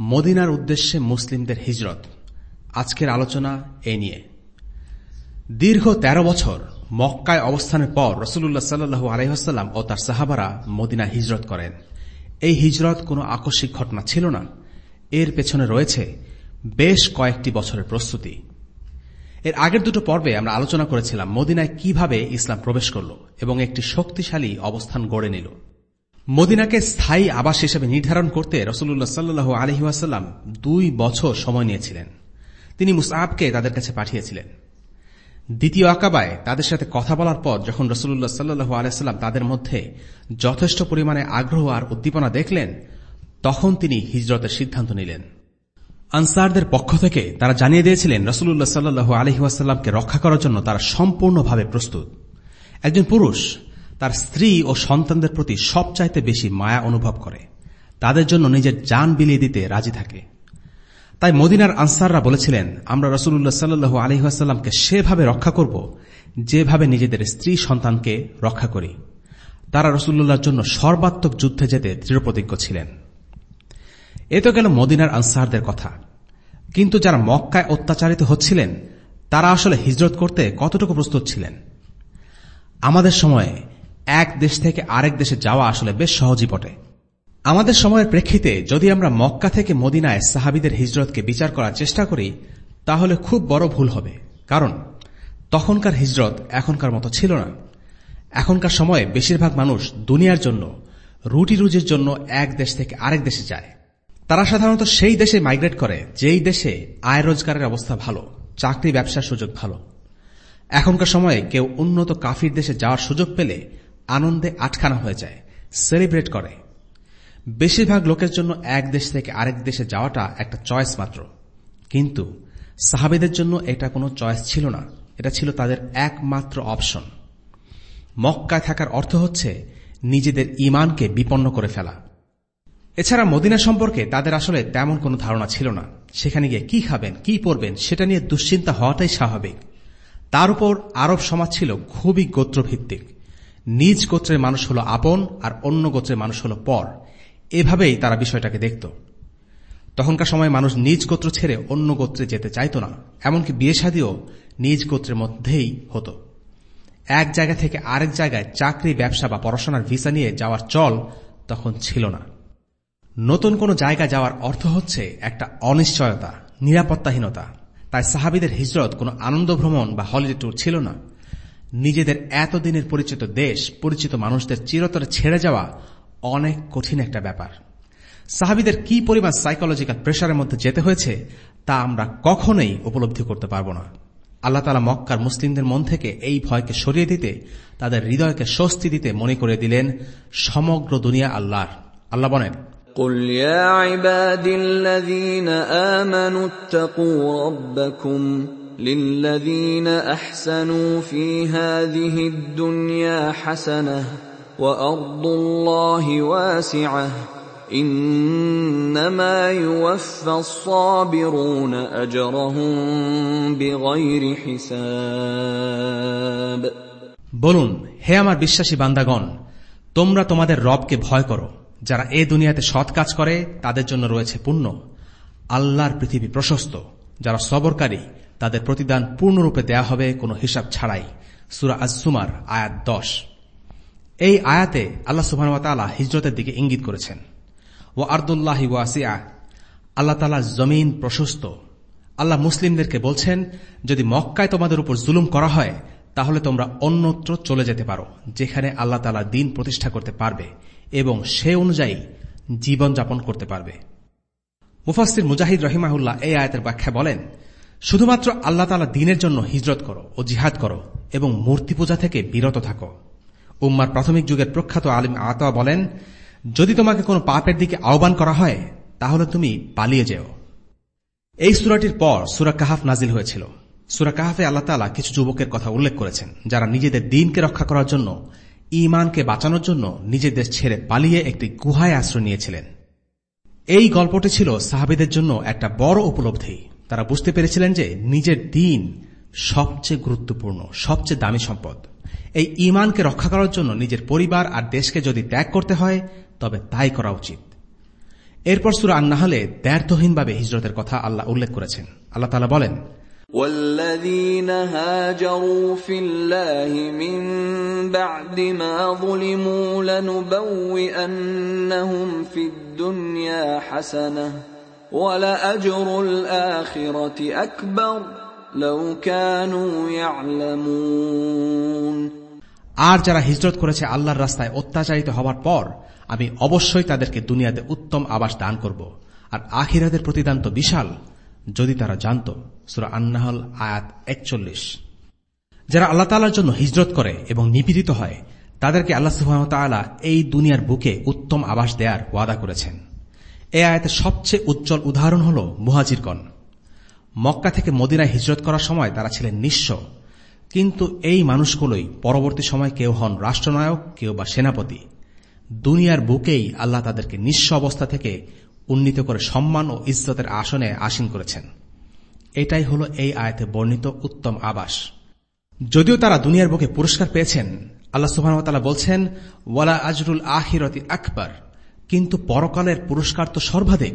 মদিনার উদ্দেশ্যে মুসলিমদের হিজরত। আজকের আলোচনা এ নিয়ে। দীর্ঘ ১৩ বছর মক্কায় অবস্থানের পর রসুল্লাহ সাল্লু আলহাম ও তার সাহাবারা মদিনা হিজরত করেন। এই হিজরত কোনো আকস্মিক ঘটনা ছিল না। এর পেছনে রয়েছে বেশ কয়েকটি বছরের প্রস্তুতি। এর আগের দুটো পর্বে আমরা আলোচনা করেছিলাম মদিনায় কীভাবে ইসলাম প্রবেশ করল এবং একটি শক্তিশালী অবস্থান গড়ে নিল। মদিনাকে স্থায়ী আবাস হিসেবে নির্ধারণ করতে রসুল্লাহ সাল্লু আলহিহাসাল্লাম দুই বছর সময় নিয়েছিলেন। তিনি মুসাবকে তাদের কাছে পাঠিয়েছিলেন। দ্বিতীয় আকাবায় তাদের সাথে কথা বলার পর যখন রসুল্লাহ সাল্লু আলাইস্লাম তাদের মধ্যে যথেষ্ট পরিমাণে আগ্রহ আর উদ্দীপনা দেখলেন, তখন তিনি হিজরতের সিদ্ধান্ত নিলেন। আনসারদের পক্ষ থেকে তারা জানিয়ে দিয়েছিলেন রসুল্লাহ সাল্লু আলহিহাস্লামকে রক্ষা করার জন্য তারা সম্পূর্ণভাবে প্রস্তুত। একজন পুরুষ তার স্ত্রী ও সন্তানদের প্রতি সবচাইতে বেশি মায়া অনুভব করে। তাদের জন্য নিজের যান বিলিয়ে দিতে রাজি থাকে। তাই মদিনার আনসাররা বলেছিলেন, আমরা রসুল্লাহ সাল্লু আলহিহাস্লামকে সেভাবে রক্ষা করব যেভাবে নিজেদের স্ত্রী সন্তানকে রক্ষা করি। তারা রসুল্লাহর জন্য সর্বাত্মক যুদ্ধে যেতে দৃঢ়প্রতিজ্ঞ ছিলেন। এ তো গেল মদিনার আনসারদের কথা। কিন্তু যারা মক্কায় অত্যাচারিত হচ্ছিলেন, তারা আসলে হিজরত করতে কতটুকু প্রস্তুত ছিলেন? আমাদের সময়ে এক দেশ থেকে আরেক দেশে যাওয়া আসলে বেশ সহজই বটে। আমাদের সময়ের প্রেক্ষিতে যদি আমরা মক্কা থেকে মদিনায় সাহাবিদের হিজরতকে বিচার করার চেষ্টা করি, তাহলে খুব বড় ভুল হবে। কারণ, তখনকার হিজরত এখনকার মতো ছিল না। এখনকার সময়ে বেশিরভাগ মানুষ দুনিয়ার জন্য, রুটি রুজির জন্য এক দেশ থেকে আরেক দেশে যায়। তারা সাধারণত সেই দেশে মাইগ্রেট করে, যেই দেশে আয় রোজগারের অবস্থা ভালো, চাকরি ব্যবসার সুযোগ ভালো। এখনকার সময়ে কেউ উন্নত কাফির দেশে যাওয়ার সুযোগ পেলে আনন্দে আটখানা হয়ে যায় সেলিব্রেট করে। বেশিরভাগ লোকের জন্য এক দেশ থেকে আরেক দেশে যাওয়াটা একটা চয়েস মাত্র। কিন্তু সাহাবিদের জন্য এটা কোনো চয়েস ছিল না, এটা ছিল তাদের একমাত্র অপশন মক্কায় থাকার অর্থ হচ্ছে নিজেদের ইমানকে বিপন্ন করে ফেলা। এছাড়া মদিনা সম্পর্কে তাদের আসলে তেমন কোনো ধারণা ছিল না। সেখানে গিয়ে কি খাবেন, কি পরবেন, সেটা নিয়ে দুশ্চিন্তা হওয়াটাই স্বাভাবিক। তার উপর আরব সমাজ ছিল খুবই গোত্রভিত্তিক। নিজ গোত্রের মানুষ হল আপন আর অন্য গোত্রের মানুষ হল পর। এভাবেই তারা বিষয়টাকে দেখত। তখনকার সময় মানুষ নিজ গোত্র ছেড়ে অন্য গোত্রে যেতে চাইত না, এমনকি বিয়ে শাদিও নিজ গোত্রের মধ্যেই হতো। এক জায়গা থেকে আরেক জায়গায় চাকরি, ব্যবসা বা পড়াশোনার ভিসা নিয়ে যাওয়ার চল তখন ছিল না। নতুন কোনো জায়গা যাওয়ার অর্থ হচ্ছে একটা অনিশ্চয়তা, নিরাপত্তাহীনতা। তাই সাহাবিদের হিজরত কোনো আনন্দ ভ্রমণ বা হলিডে ট্যুর ছিল না। নিজেদের এতদিনের পরিচিত দেশ পরিচিত মানুষদের চিরতরে ছেড়ে যাওয়া অনেক কঠিন একটা ব্যাপার সাহাবিদের কি পরিমাণ সাইকোলজিক্যাল প্রেশারের মধ্যে যেতে হয়েছে তা আমরা কখনোই উপলব্ধি করতে পারব না আল্লাহ তালা মক্কার মুসলিমদের মন থেকে এই ভয়কে সরিয়ে দিতে তাদের হৃদয়কে স্বস্তি দিতে মনে করে দিলেন সমগ্র দুনিয়া আল্লাহর আল্লাহ বলেন قل يا عبادي الذين آمنوا اتقوا ربكم للذين أحسنوا في هذه الدنيا حسنة وأرض الله واسعة إنما يوفى الصابرون أجرهم بغير حساب বলুন হে আমার বিশ্বাসী বান্দাগণ তোমরা তোমাদের রবকে ভয় করো যারা এ দুনিয়াতে সৎ কাজ করে তাদের জন্য রয়েছে পুণ্য আল্লাহর পৃথিবী প্রশস্ত যারা সবরকারী তাদের প্রতিদান পূর্ণরূপে দেয়া হবে কোনো হিসাব ছাড়াই। সুরা আজসুমার, আয়াত দশ। এই আয়াতে আল্লাহ সুবাহতালা হিজরতের দিকে ইঙ্গিত করেছেন। ও আর্দুল্লাহি ওয়াসিয়া আল্লাহ তালা জমিন প্রশস্ত। আল্লাহ মুসলিমদেরকে বলছেন, যদি মক্কায় তোমাদের উপর জুলুম করা হয়, তাহলে তোমরা অন্যত্র চলে যেতে পারো, যেখানে আল্লাহ তালা দিন প্রতিষ্ঠা করতে পারবে এবং সে অনুযায়ী জীবনযাপন করতে পারবে। মুফাস্তির মুজাহিদ রহিমাহুল্লাহ এই আয়াতের ব্যাখ্যা বলেন শুধুমাত্র আল্লাহ তালা দিনের জন্য হিজরত করো ও জিহাদ করো এবং মূর্তি পূজা থেকে বিরত থাকো। উম্মার প্রাথমিক যুগের প্রখ্যাত আলিম আতা বলেন, যদি তোমাকে কোনো পাপের দিকে আহ্বান করা হয়, তাহলে তুমি পালিয়ে যেও। এই সুরাটির পর সুরা কাহাফ নাজিল হয়েছিল। সুরা কাহাফে আল্লাহ তালা কিছু যুবকের কথা উল্লেখ করেছেন, যারা নিজেদের দিনকে রক্ষা করার জন্য ইমানকে বাঁচানোর জন্য নিজেদের ছেড়ে পালিয়ে একটি গুহায় আশ্রয় নিয়েছিলেন। এই গল্পটি ছিল সাহাবিদের জন্য একটা বড় উপলব্ধি। তারা বুঝতে পেরেছিলেন যে নিজের দিন সবচেয়ে গুরুত্বপূর্ণ সবচেয়ে দামি সম্পদ এই ইমানকে রক্ষা করার জন্য নিজের পরিবার আর দেশকে যদি ত্যাগ করতে হয় তবে তাই করা উচিত এরপর সুরা আন্নাহলে দ্ব্যর্থহীনভাবে হিজরতের কথা আল্লাহ উল্লেখ করেছেন আল্লাহ তালা বলেন والذين هاجروا في الله من بعد ما ظلموا لنبوئنهم في الدنيا حسنه ولأجر الآخرة أكبر لو كانوا يعلمون আর যারা হিজরত করেছে আল্লাহর রাস্তায় অত্যাচারিত হওয়ার পর আমি অবশ্যই তাদেরকে দুনিয়াতে উত্তম আবাস দান করব আর আখিরাদের প্রতিদান তো বিশাল যদি তারা জানত সুরা আন্নাহল আয়াত একচল্লিশ যারা আল্লাহ তালার জন্য হিজরত করে এবং নিপীড়িত হয় তাদেরকে আল্লাহ সুহামতাল্লাহ এই দুনিয়ার বুকে উত্তম আবাস দেয়ার ওয়াদা করেছেন এ আয়াতের সবচেয়ে উজ্জ্বল উদাহরণ হল মুহাজিরগণ। মক্কা থেকে মদিনায় হিজরত করার সময় তারা ছিলেন নিঃস্ব। কিন্তু এই মানুষগুলোই পরবর্তী সময় কেউ হন রাষ্ট্রনায়ক, কেউ বা সেনাপতি। দুনিয়ার বুকেই আল্লাহ তাদেরকে নিঃস্ব অবস্থা থেকে উন্নীত করে সম্মান ও ইজ্জতের আসনে আসীন করেছেন। এটাই হল এই আয়তে বর্ণিত উত্তম আবাস। যদিও তারা দুনিয়ার বুকে পুরস্কার পেয়েছেন, আল্লাহ সুবাহতালা বলছেন, ওয়ালা আজরুল আহিরতি আকবর। কিন্তু পরকালের পুরস্কার তো সর্বাধিক।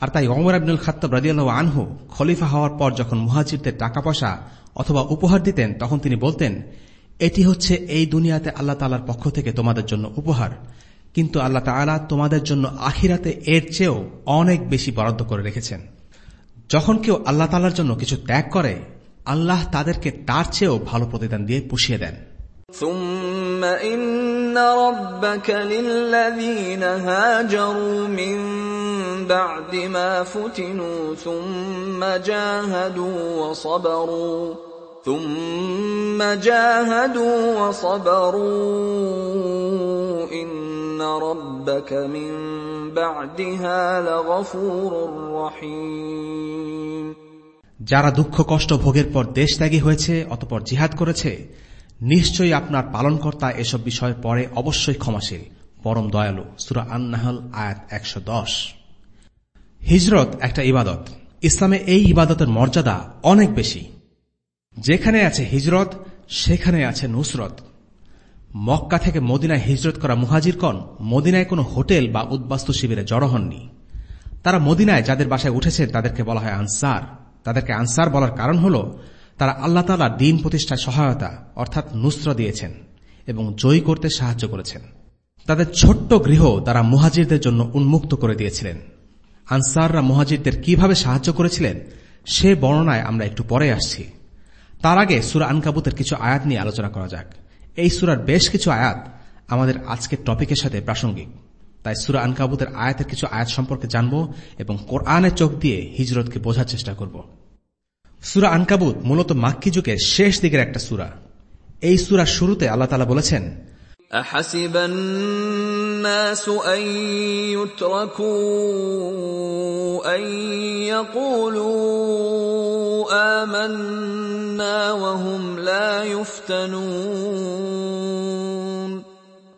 আর তাই অমর আব্দুল খাত্তাব রাজিয়াল আনহু খলিফা হওয়ার পর যখন মুহাজিরদের টাকা পয়সা অথবা উপহার দিতেন, তখন তিনি বলতেন, এটি হচ্ছে এই দুনিয়াতে আল্লাহ তালার পক্ষ থেকে তোমাদের জন্য উপহার। কিন্তু আল্লাহ তালা তোমাদের জন্য আখিরাতে এর চেয়েও অনেক বেশি বরাদ্দ করে রেখেছেন। যখন কেউ আল্লাহ তালার জন্য কিছু ত্যাগ করে, আল্লাহ তাদেরকে তার চেয়েও ভালো প্রতিদান দিয়ে পুষিয়ে দেন। ثم إن ربك للذين هاجروا من بعد ما فتنوا ثم جاهدوا وصبروا ثم جاهدوا وصبروا إن ربك من بعدها لغفور رحيم যারা দুঃখ কষ্ট ভোগের পর দেশ ত্যাগী হয়েছে অতপর জিহাদ করেছে নিশ্চয়ই আপনার পালনকর্তা এসব বিষয় পরে অবশ্যই ক্ষমাশীল। পরম দয়ালু, সুরা আন্নাহল, আয়াত একশো দশ। হিজরত একটা ইবাদত। ইসলামে এই ইবাদতের মর্যাদা অনেক বেশি। যেখানে আছে হিজরত, সেখানে আছে নুসরত। মক্কা থেকে মদিনায় হিজরত করা মুহাজিরকন মদিনায় কোনো হোটেল বা উদ্বাস্তু শিবিরে জড়ো হননি। তারা মদিনায় যাদের বাসায় উঠেছেন তাদেরকে বলা হয় আনসার। তাদেরকে আনসার বলার কারণ হল তারা আল্লাহ তালা দিন প্রতিষ্ঠায় সহায়তা, অর্থাৎ নুসরা দিয়েছেন এবং জয়ী করতে সাহায্য করেছেন। তাদের ছোট্ট গৃহ তারা মুহাজিরদের জন্য উন্মুক্ত করে দিয়েছিলেন। আনসাররা মুহাজিরদের কীভাবে সাহায্য করেছিলেন, সে বর্ণনায় আমরা একটু পরে আসছি। তার আগে সুরা আনকাবুতের কিছু আয়াত নিয়ে আলোচনা করা যাক। এই সুরার বেশ কিছু আয়াত আমাদের আজকের টপিকের সাথে প্রাসঙ্গিক। তাই সুরা আনকাবুতের আয়াতের কিছু আয়াত সম্পর্কে জানব এবং কোরআনে চোখ দিয়ে হিজরতকে বোঝার চেষ্টা করব। সুরা আনকাবুত মূলত মাক্কি যুগের শেষ দিকের একটা সুরা এই সুরার শুরুতে আল্লাহ তালা বলেছেন أحسب الناس أن يتركوا أن يقولوا آمنا وهم لا يفتنون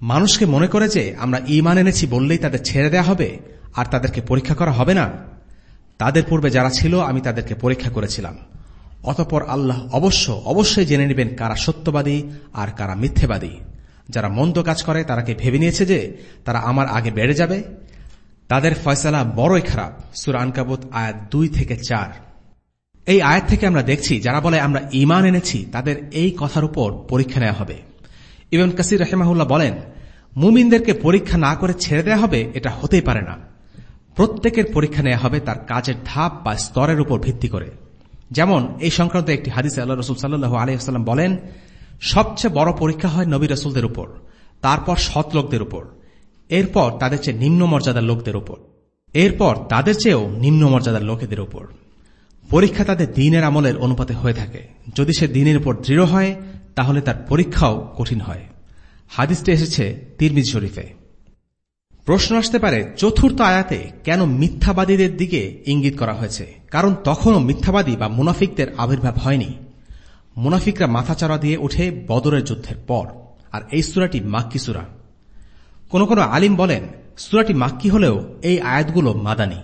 মানুষকে মনে করে যে আমরা ইমান এনেছি বললেই তাদের ছেড়ে দেয়া হবে, আর তাদেরকে পরীক্ষা করা হবে না। তাদের পূর্বে যারা ছিল, আমি তাদেরকে পরীক্ষা করেছিলাম। অতপর আল্লাহ অবশ্য, অবশ্যই জেনে নেবেন কারা সত্যবাদী আর কারা মিথ্যেবাদী। যারা মন্দ কাজ করে, তারা কি ভেবে নিয়েছে যে তারা আমার আগে বেড়ে যাবে? তাদের ফয়সালা বড়ই খারাপ। সুর আনকাবুত আয়াত দুই থেকে চার। এই আয়াত থেকে আমরা দেখছি, যারা বলে আমরা ইমান এনেছি, তাদের এই কথার উপর পরীক্ষা নেওয়া হবে। ইমাম কাসির রাহেমাহুল্লাহ বলেন মুমিনদেরকে পরীক্ষা না করে ছেড়ে দেওয়া হবে, এটা হতেই পারে না। প্রত্যেকের পরীক্ষা নেওয়া হবে তার কাজের ধাপ বা স্তরের উপর ভিত্তি করে। যেমন, এই সংক্রান্ত একটি হাদিসে আল্লাহ রসুল সাল্লু আলহিহাস্লাম বলেন, সবচেয়ে বড় পরীক্ষা হয় নবী রসুলদের উপর, তারপর সৎ লোকদের উপর, এরপর তাদের চেয়ে নিম্ন মর্যাদার লোকদের উপর, এরপর তাদের চেয়েও নিম্ন মর্যাদার লোকেদের উপর। পরীক্ষা তাদের দিনের আমলের অনুপাতে হয়ে থাকে। যদি সে দিনের উপর দৃঢ় হয়, তাহলে তার পরীক্ষাও কঠিন হয়। হাদিসটি এসেছে তিরমিজ শরীফে। প্রশ্ন আসতে পারে, চতুর্থ আয়াতে কেন মিথ্যাবাদীদের দিকে ইঙ্গিত করা হয়েছে? কারণ তখনও মিথ্যাবাদী বা মুনাফিকদের আবির্ভাব হয়নি। মুনাফিকরা মাথাচাড়া দিয়ে উঠে বদরের যুদ্ধের পর। আর এই সুরাটি মাক্কি সুরা। কোন কোন আলিম বলেন, সুরাটি মাক্কি হলেও এই আয়াতগুলো মাদানি।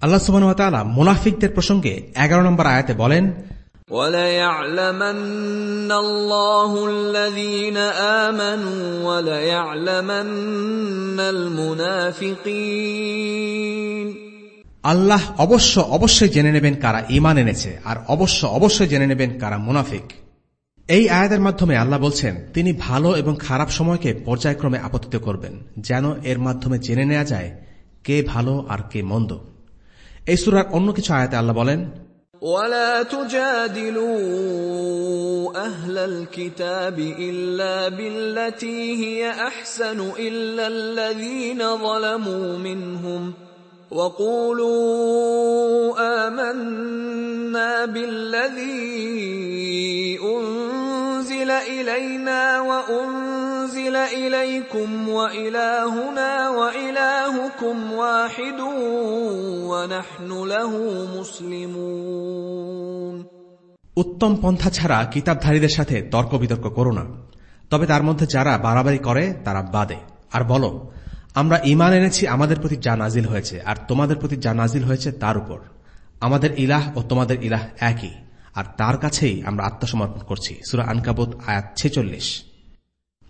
আল্লাহ সুবাহ মুনাফিকদের প্রসঙ্গে এগারো নম্বর আয়াতে বলেন وليعلمن الله الذين آمنوا وليعلمن المنافقين আল্লাহ অবশ্য অবশ্যই জেনে নেবেন কারা ইমান এনেছে আর অবশ্য অবশ্যই জেনে নেবেন কারা মুনাফিক এই আয়াতের মাধ্যমে আল্লাহ বলছেন তিনি ভালো এবং খারাপ সময়কে পর্যায়ক্রমে আপত্তিত করবেন যেন এর মাধ্যমে জেনে নেওয়া যায় কে ভালো আর কে মন্দ এই সুরার অন্য কিছু আয়াতে আল্লাহ বলেন ولا تجادلوا أهل الكتاب إلا بالتي هي أحسن إلا الذين ظلموا منهم وقولوا آمنا بالذي أنزل إلينا وأنزل إليكم وإلهنا وإلهكم واحد ونحن له مسلمون উত্তম পন্থা ছাড়া কিতাবধারীদের সাথে তর্ক বিতর্ক করো না তবে তার মধ্যে যারা বাড়াবাড়ি করে তারা বাদে আর বলো আমরা ইমান এনেছি, আমাদের প্রতি যা নাজিল হয়েছে, আর তোমাদের প্রতি যা নাজিল হয়েছে তার উপর। আমাদের ইলাহ ও তোমাদের ইলাহ একই, আর তার কাছেই আমরা আত্মসমর্পণ করছি। সুরা আনকাবুত, আয়াত ছেচল্লিশ।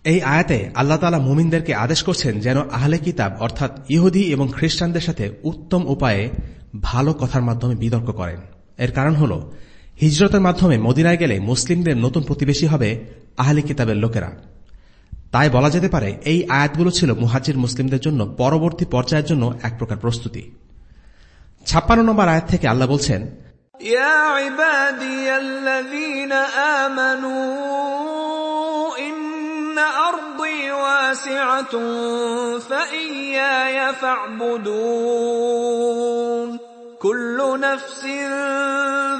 এই আয়াতে আল্লাহ তালা মুমিনদেরকে আদেশ করছেন যেন আহলে কিতাব, অর্থাৎ ইহুদি এবং খ্রিস্টানদের সাথে উত্তম উপায়ে ভালো কথার মাধ্যমে বিতর্ক করেন। এর কারণ হল, হিজরতের মাধ্যমে মদিনায় গেলে মুসলিমদের নতুন প্রতিবেশী হবে আহলে কিতাবের লোকেরা। তাই বলা যেতে পারে এই আয়াতগুলো ছিল মুহাজির মুসলিমদের জন্য পরবর্তী পর্যায়ের জন্য এক প্রকার প্রস্তুতি ছাপ্পান্ন নম্বর আয়াত থেকে আল্লাহ বলছেন كل نفس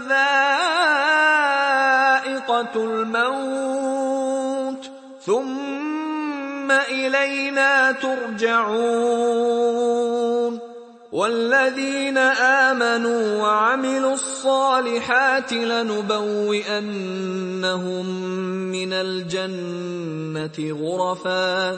ذائقة الموت ثم ثم إلينا ترجعون. والذين آمنوا وعملوا الصالحات لنبوئنهم من الجنة غرفا.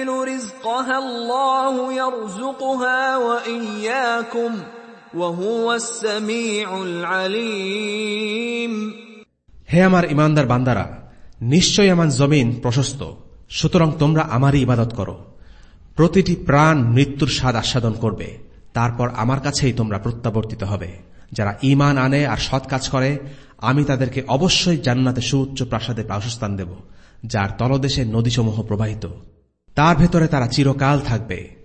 تحمل رزقها الله يرزقها وإياكم وهو السميع العليم হে আমার ইমানদার বান্দারা নিশ্চয় আমার জমিন প্রশস্ত সুতরাং তোমরা আমারই ইবাদত করো প্রতিটি প্রাণ মৃত্যুর স্বাদ আস্বাদন করবে তারপর আমার কাছেই তোমরা প্রত্যাবর্তিত হবে যারা ইমান আনে আর সৎ কাজ করে আমি তাদেরকে অবশ্যই জান্নাতে সুউচ্চ প্রাসাদে বাসস্থান দেব যার তলদেশে নদীসমূহ প্রবাহিত তার ভেতরে তারা চিরকাল থাকবে।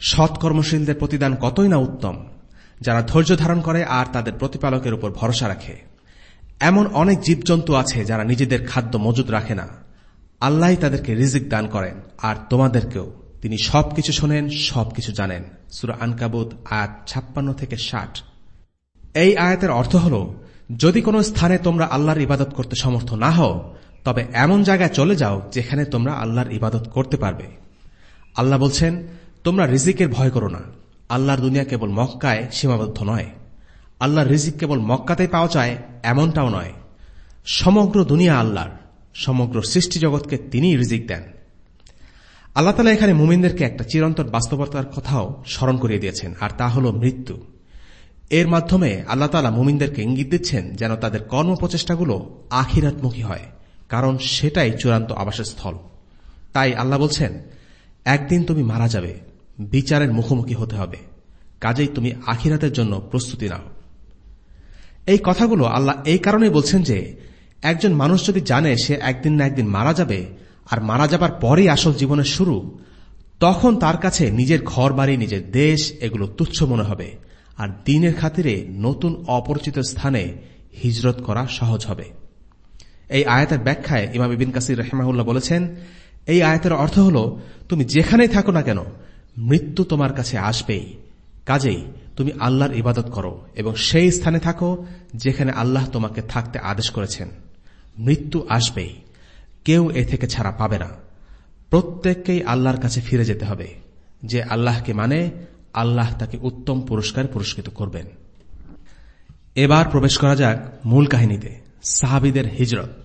সৎকর্মশীলদের প্রতিদান কতই না উত্তম, যারা ধৈর্য ধারণ করে আর তাদের প্রতিপালকের উপর ভরসা রাখে। এমন অনেক জীবজন্তু আছে যারা নিজেদের খাদ্য মজুদ রাখে না। আল্লাহ তাদেরকে রিজিক দান করেন, আর তোমাদেরকেও। তিনি সবকিছু শোনেন, সবকিছু জানেন। সুরা আনকাবুদ আয়াত ছাপ্পান্ন থেকে ষাট। এই আয়াতের অর্থ হল, যদি কোনো স্থানে তোমরা আল্লাহর ইবাদত করতে সমর্থ না হও তবে এমন জায়গায় চলে যাও যেখানে তোমরা আল্লাহর ইবাদত করতে পারবে। আল্লাহ বলছেন, তোমরা রিজিকের ভয় করো না। আল্লাহর দুনিয়া কেবল মক্কায় সীমাবদ্ধ নয়। আল্লাহর রিজিক কেবল মক্কাতেই পাওয়া যায়, এমনটাও নয়। সমগ্র দুনিয়া আল্লাহর, সমগ্র সৃষ্টি জগৎকে তিনি রিজিক দেন। আল্লাহ তালা এখানে মুমিনদেরকে একটা চিরন্তর বাস্তবতার কথাও স্মরণ করিয়ে দিয়েছেন, আর তা হল মৃত্যু। এর মাধ্যমে আল্লাহ তালা মুমিনদেরকে ইঙ্গিত দিচ্ছেন যেন তাদের কর্মপ্রচেষ্টাগুলো আখিরাতমুখী হয়। কারণ সেটাই চূড়ান্ত আবাসের স্থল তাই আল্লাহ বলছেন, একদিন তুমি মারা যাবে, বিচারের মুখোমুখি হতে হবে। কাজেই তুমি আখিরাতের জন্য প্রস্তুতি নাও। এই কথাগুলো আল্লাহ এই কারণে বলছেন যে, একজন মানুষ যদি জানে সে একদিন না একদিন মারা যাবে, আর মারা যাবার পরেই আসল জীবনের শুরু, তখন তার কাছে নিজের ঘর বাড়ি নিজের দেশ, এগুলো তুচ্ছ মনে হবে। আর দিনের খাতিরে নতুন অপরিচিত স্থানে হিজরত করা সহজ হবে। এই আয়াতের ব্যাখ্যায় ইমাম বিন কাসির রহমাউল্লাহ বলেছেন, এই আয়াতের অর্থ হল, তুমি যেখানেই থাকো না কেন, মৃত্যু তোমার কাছে আসবেই। কাজেই তুমি আল্লাহর ইবাদত করো এবং সেই স্থানে থাকো যেখানে আল্লাহ তোমাকে থাকতে আদেশ করেছেন। মৃত্যু আসবেই। কেউ এ থেকে ছাড়া পাবে না। প্রত্যেককেই আল্লাহর কাছে ফিরে যেতে হবে। যে আল্লাহকে মানে আল্লাহ তাকে উত্তম পুরস্কার পুরস্কৃত করবেন। এবার প্রবেশ করা যাক মূল কাহিনীতে, সাহাবিদের হিজরত।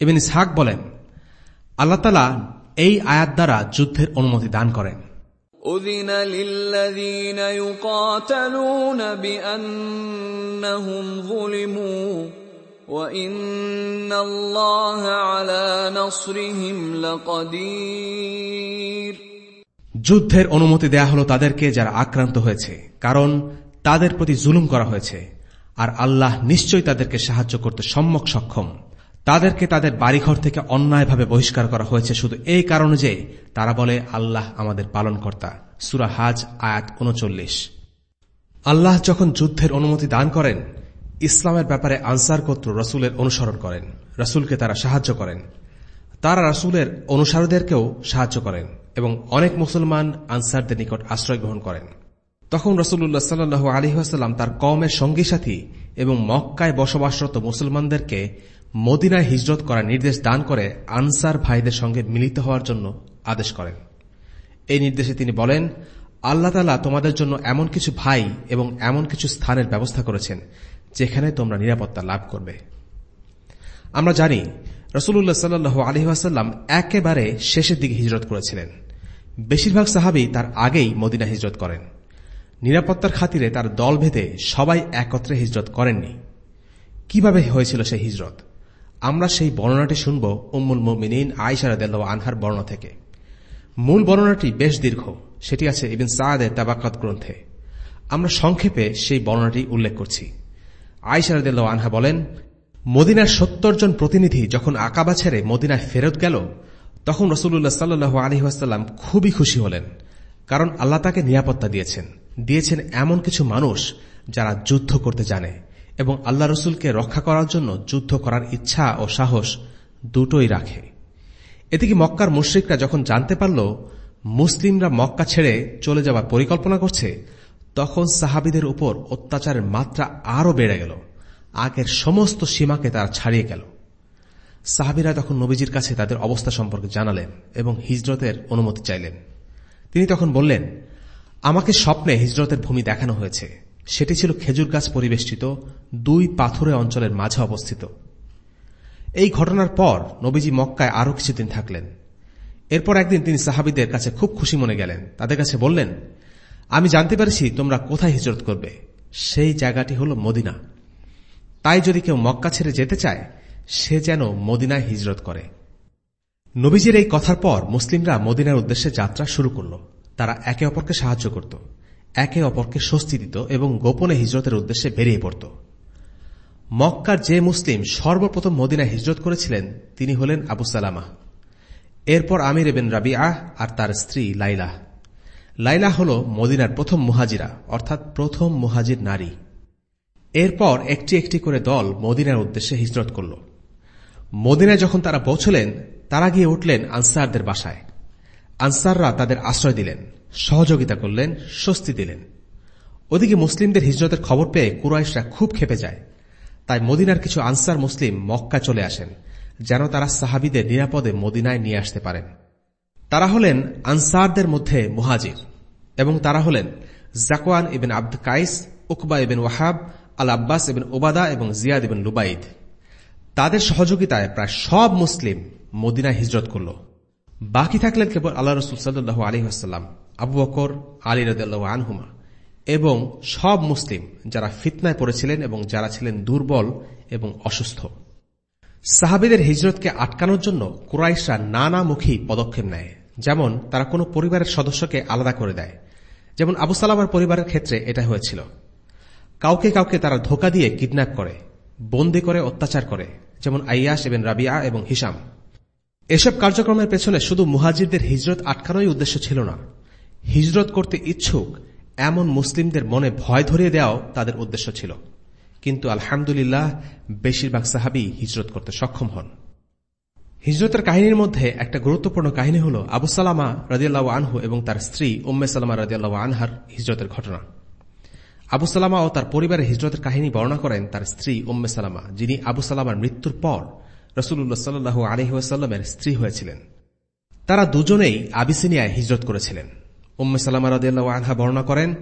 এবেন ইসহাক বলেন আল্লাহ তালা এই আয়াত দ্বারা যুদ্ধের অনুমতি দান করেন أذن للذين يقاتلون بأنهم ظلموا وإن الله على نصرهم لقدير যুদ্ধের অনুমতি দেয়া হল তাদেরকে যারা আক্রান্ত হয়েছে কারণ তাদের প্রতি জুলুম করা হয়েছে আর আল্লাহ নিশ্চয়ই তাদেরকে সাহায্য করতে সম্যক সক্ষম তাদেরকে তাদের বাড়িঘর থেকে অন্যায়ভাবে বহিষ্কার করা হয়েছে। শুধু এই কারণে যে তারা বলে, আল্লাহ আমাদের পালনকর্তা। সুরা হাজ, আয়াত উনচল্লিশ। আল্লাহ যখন যুদ্ধের অনুমতি দান করেন, ইসলামের ব্যাপারে আনসার কর্তৃ রসুলের অনুসরণ করেন, রসুলকে তারা সাহায্য করেন। তারা রাসুলের অনুসারীদেরকেও সাহায্য করেন এবং অনেক মুসলমান আনসারদের নিকট আশ্রয় গ্রহণ করেন। তখন রসুল্লাহ সাল্লু আলহিহাস্লাম তার কমের সঙ্গী সাথী এবং মক্কায় বসবাসরত মুসলমানদেরকে মদিনায় হিজরত করার নির্দেশ দান করে আনসার ভাইদের সঙ্গে মিলিত হওয়ার জন্য আদেশ করেন। এই নির্দেশে তিনি বলেন, আল্লাহ তালা তোমাদের জন্য এমন কিছু ভাই এবং এমন কিছু স্থানের ব্যবস্থা করেছেন, যেখানে তোমরা নিরাপত্তা লাভ করবে। আমরা জানি রসুল্লাহ সাল্লু আলহিহাসাল্লাম একেবারে শেষের দিকে হিজরত করেছিলেন। বেশিরভাগ সাহাবি তার আগেই মদিনা হিজরত করেন। নিরাপত্তার খাতিরে তার দল ভেদে সবাই একত্রে হিজরত করেননি। কীভাবে হয়েছিল সেই হিজরত? আমরা সেই বর্ণনাটি শুনব উম্মুল মিনীন আইসারাদ আনহার বর্ণনা থেকে। মূল বর্ণনাটি বেশ দীর্ঘ, সেটি আছে ইবিন সায়াদের তাবাকাত গ্রন্থে। আমরা সংক্ষেপে সেই বর্ণনাটি উল্লেখ করছি। আইসারাদ আনহা বলেন, মদিনার সত্তর জন প্রতিনিধি যখন আকাবা ছেড়ে মদিনায় ফেরত গেল, তখন রসুল্লাহ সাল্লু আলহিহাস্লাম খুবই খুশি হলেন, কারণ আল্লাহ তাকে নিরাপত্তা দিয়েছেন। দিয়েছেন এমন কিছু মানুষ যারা যুদ্ধ করতে জানে। এবং আল্লাহ রসুলকে রক্ষা করার জন্য যুদ্ধ করার ইচ্ছা ও সাহস দুটোই রাখে। এদিকে মক্কার মুশ্রিকরা যখন জানতে পারল মুসলিমরা মক্কা ছেড়ে চলে যাওয়ার পরিকল্পনা করছে, তখন সাহাবিদের উপর অত্যাচারের মাত্রা আরও বেড়ে গেল। আগের সমস্ত সীমাকে তারা ছাড়িয়ে গেল। সাহাবিরা তখন নবীজির কাছে তাদের অবস্থা সম্পর্কে জানালেন এবং হিজরতের অনুমতি চাইলেন। তিনি তখন বললেন, আমাকে স্বপ্নে হিজরতের ভূমি দেখানো হয়েছে। সেটি ছিল খেজুর গাছ পরিবেষ্টিত দুই পাথুরে অঞ্চলের মাঝে অবস্থিত। এই ঘটনার পর নবীজি মক্কায় আরও কিছুদিন থাকলেন। এরপর একদিন তিনি সাহাবিদের কাছে খুব খুশি মনে গেলেন। তাদের কাছে বললেন, আমি জানতে পারছি তোমরা কোথায় হিজরত করবে। সেই জায়গাটি হল মদিনা। তাই যদি কেউ মক্কা ছেড়ে যেতে চায়, সে যেন মদিনায় হিজরত করে। নবীজির এই কথার পর মুসলিমরা মদিনার উদ্দেশ্যে যাত্রা শুরু করল। তারা একে অপরকে সাহায্য করত। একে অপরকে স্বস্তি দিত এবং গোপনে হিজরতের উদ্দেশ্যে বেরিয়ে পড়ত। মক্কার যে মুসলিম সর্বপ্রথম মদিনায় হিজরত করেছিলেন, তিনি হলেন আবু সালামা। এরপর আমির এবেন রাবি আহ আর তার স্ত্রী লাইলা লাইলা হল মদিনার প্রথম মুহাজিরা, অর্থাৎ প্রথম মুহাজির নারী। এরপর একটি একটি করে দল মদিনার উদ্দেশ্যে হিজরত করল। মদিনায় যখন তারা পৌঁছলেন, তারা গিয়ে উঠলেন আনসারদের বাসায়। আনসাররা তাদের আশ্রয় দিলেন। সহযোগিতা করলেন, স্বস্তি দিলেন। ওদিকে মুসলিমদের হিজরতের খবর পেয়ে কুরাইশরা খুব খেপে যায়। তাই মদিনার কিছু আনসার মুসলিম মক্কা চলে আসেন, যেন তারা সাহাবিদের নিরাপদে মদিনায় নিয়ে আসতে পারেন। তারা হলেন আনসারদের মধ্যে মুহাজির এবং তারা হলেন Zakwan ibn Abd Qais, Uqba ibn Wahab al Abbas ibn Ubada এবং জিয়াদ ইবেন লুবাইদ। তাদের সহযোগিতায় প্রায় সব মুসলিম মদিনায় হিজরত করল। বাকি থাকলেন কেবল আল্লাহ রসুল সাল্লু আলহিহাস্লাম আবু বকর, আলী রদাল্লাহ আনহুমা এবং সব মুসলিম যারা ফিতনায় পড়েছিলেন এবং যারা ছিলেন দুর্বল এবং অসুস্থ। সাহাবিদের হিজরতকে আটকানোর জন্য কুরাইশরা নানামুখী পদক্ষেপ নেয়। যেমন তারা কোনো পরিবারের সদস্যকে আলাদা করে দেয়। যেমন আবু সালামার পরিবারের ক্ষেত্রে এটা হয়েছিল। কাউকে কাউকে তারা ধোকা দিয়ে কিডন্যাপ করে, বন্দি করে, অত্যাচার করে, যেমন আইয়াস এবং রাবিয়া এবং হিসাম এসব কার্যক্রমের পেছনে শুধু মুহাজিরদের হিজরত আটকানোই উদ্দেশ্য ছিল না। হিজরত করতে ইচ্ছুক এমন মুসলিমদের মনে ভয় ধরিয়ে দেওয়াও তাদের উদ্দেশ্য ছিল। কিন্তু আলহামদুলিল্লাহ, বেশিরভাগ সাহাবি হিজরত করতে সক্ষম হন। হিজরতের কাহিনীর মধ্যে একটা গুরুত্বপূর্ণ কাহিনী হল আবু সালামা রাজিয়াল্লাহ আনহু এবং তার স্ত্রী উম্মে সালামা রাজিয়াল্লাহ আনহার হিজরতের ঘটনা। আবু সালামা ও তার পরিবারের হিজরতের কাহিনী বর্ণনা করেন তার স্ত্রী উম্মে সালামা, যিনি আবু সালামার মৃত্যুর পর রসুল্লাহ সাল্লু আলহিহাস্লামের স্ত্রী হয়েছিলেন। তারা দুজনেই আবিসিনিয়ায় হিজরত করেছিলেন। উম্মে সালামা রাদিয়াল্লাহ আনহা বর্ণনা করেন,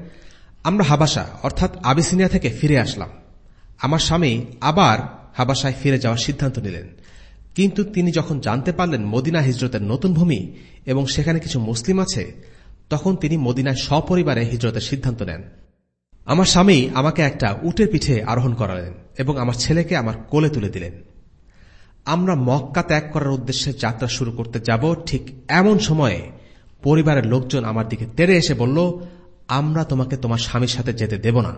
আমরা হাবাসা, অর্থাৎ আবিসিনিয়া থেকে ফিরে আসলাম। আমার স্বামী আবার হাবাসায় ফিরে যাওয়ার সিদ্ধান্ত নিলেন। কিন্তু তিনি যখন জানতে পারলেন মদিনা হিজরতের নতুন ভূমি এবং সেখানে কিছু মুসলিম আছে, তখন তিনি মদিনায় সপরিবারে হিজরতের সিদ্ধান্ত নেন। আমার স্বামী আমাকে একটা উটের পিঠে আরোহণ করালেন এবং আমার ছেলেকে আমার কোলে তুলে দিলেন। আমরা মক্কা ত্যাগ করার উদ্দেশ্যে যাত্রা শুরু করতে যাব ঠিক এমন সময়ে পরিবারের লোকজন আমার দিকে তেড়ে এসে বলল, আমরা তোমাকে তোমার স্বামীর সাথে যেতে দেব না।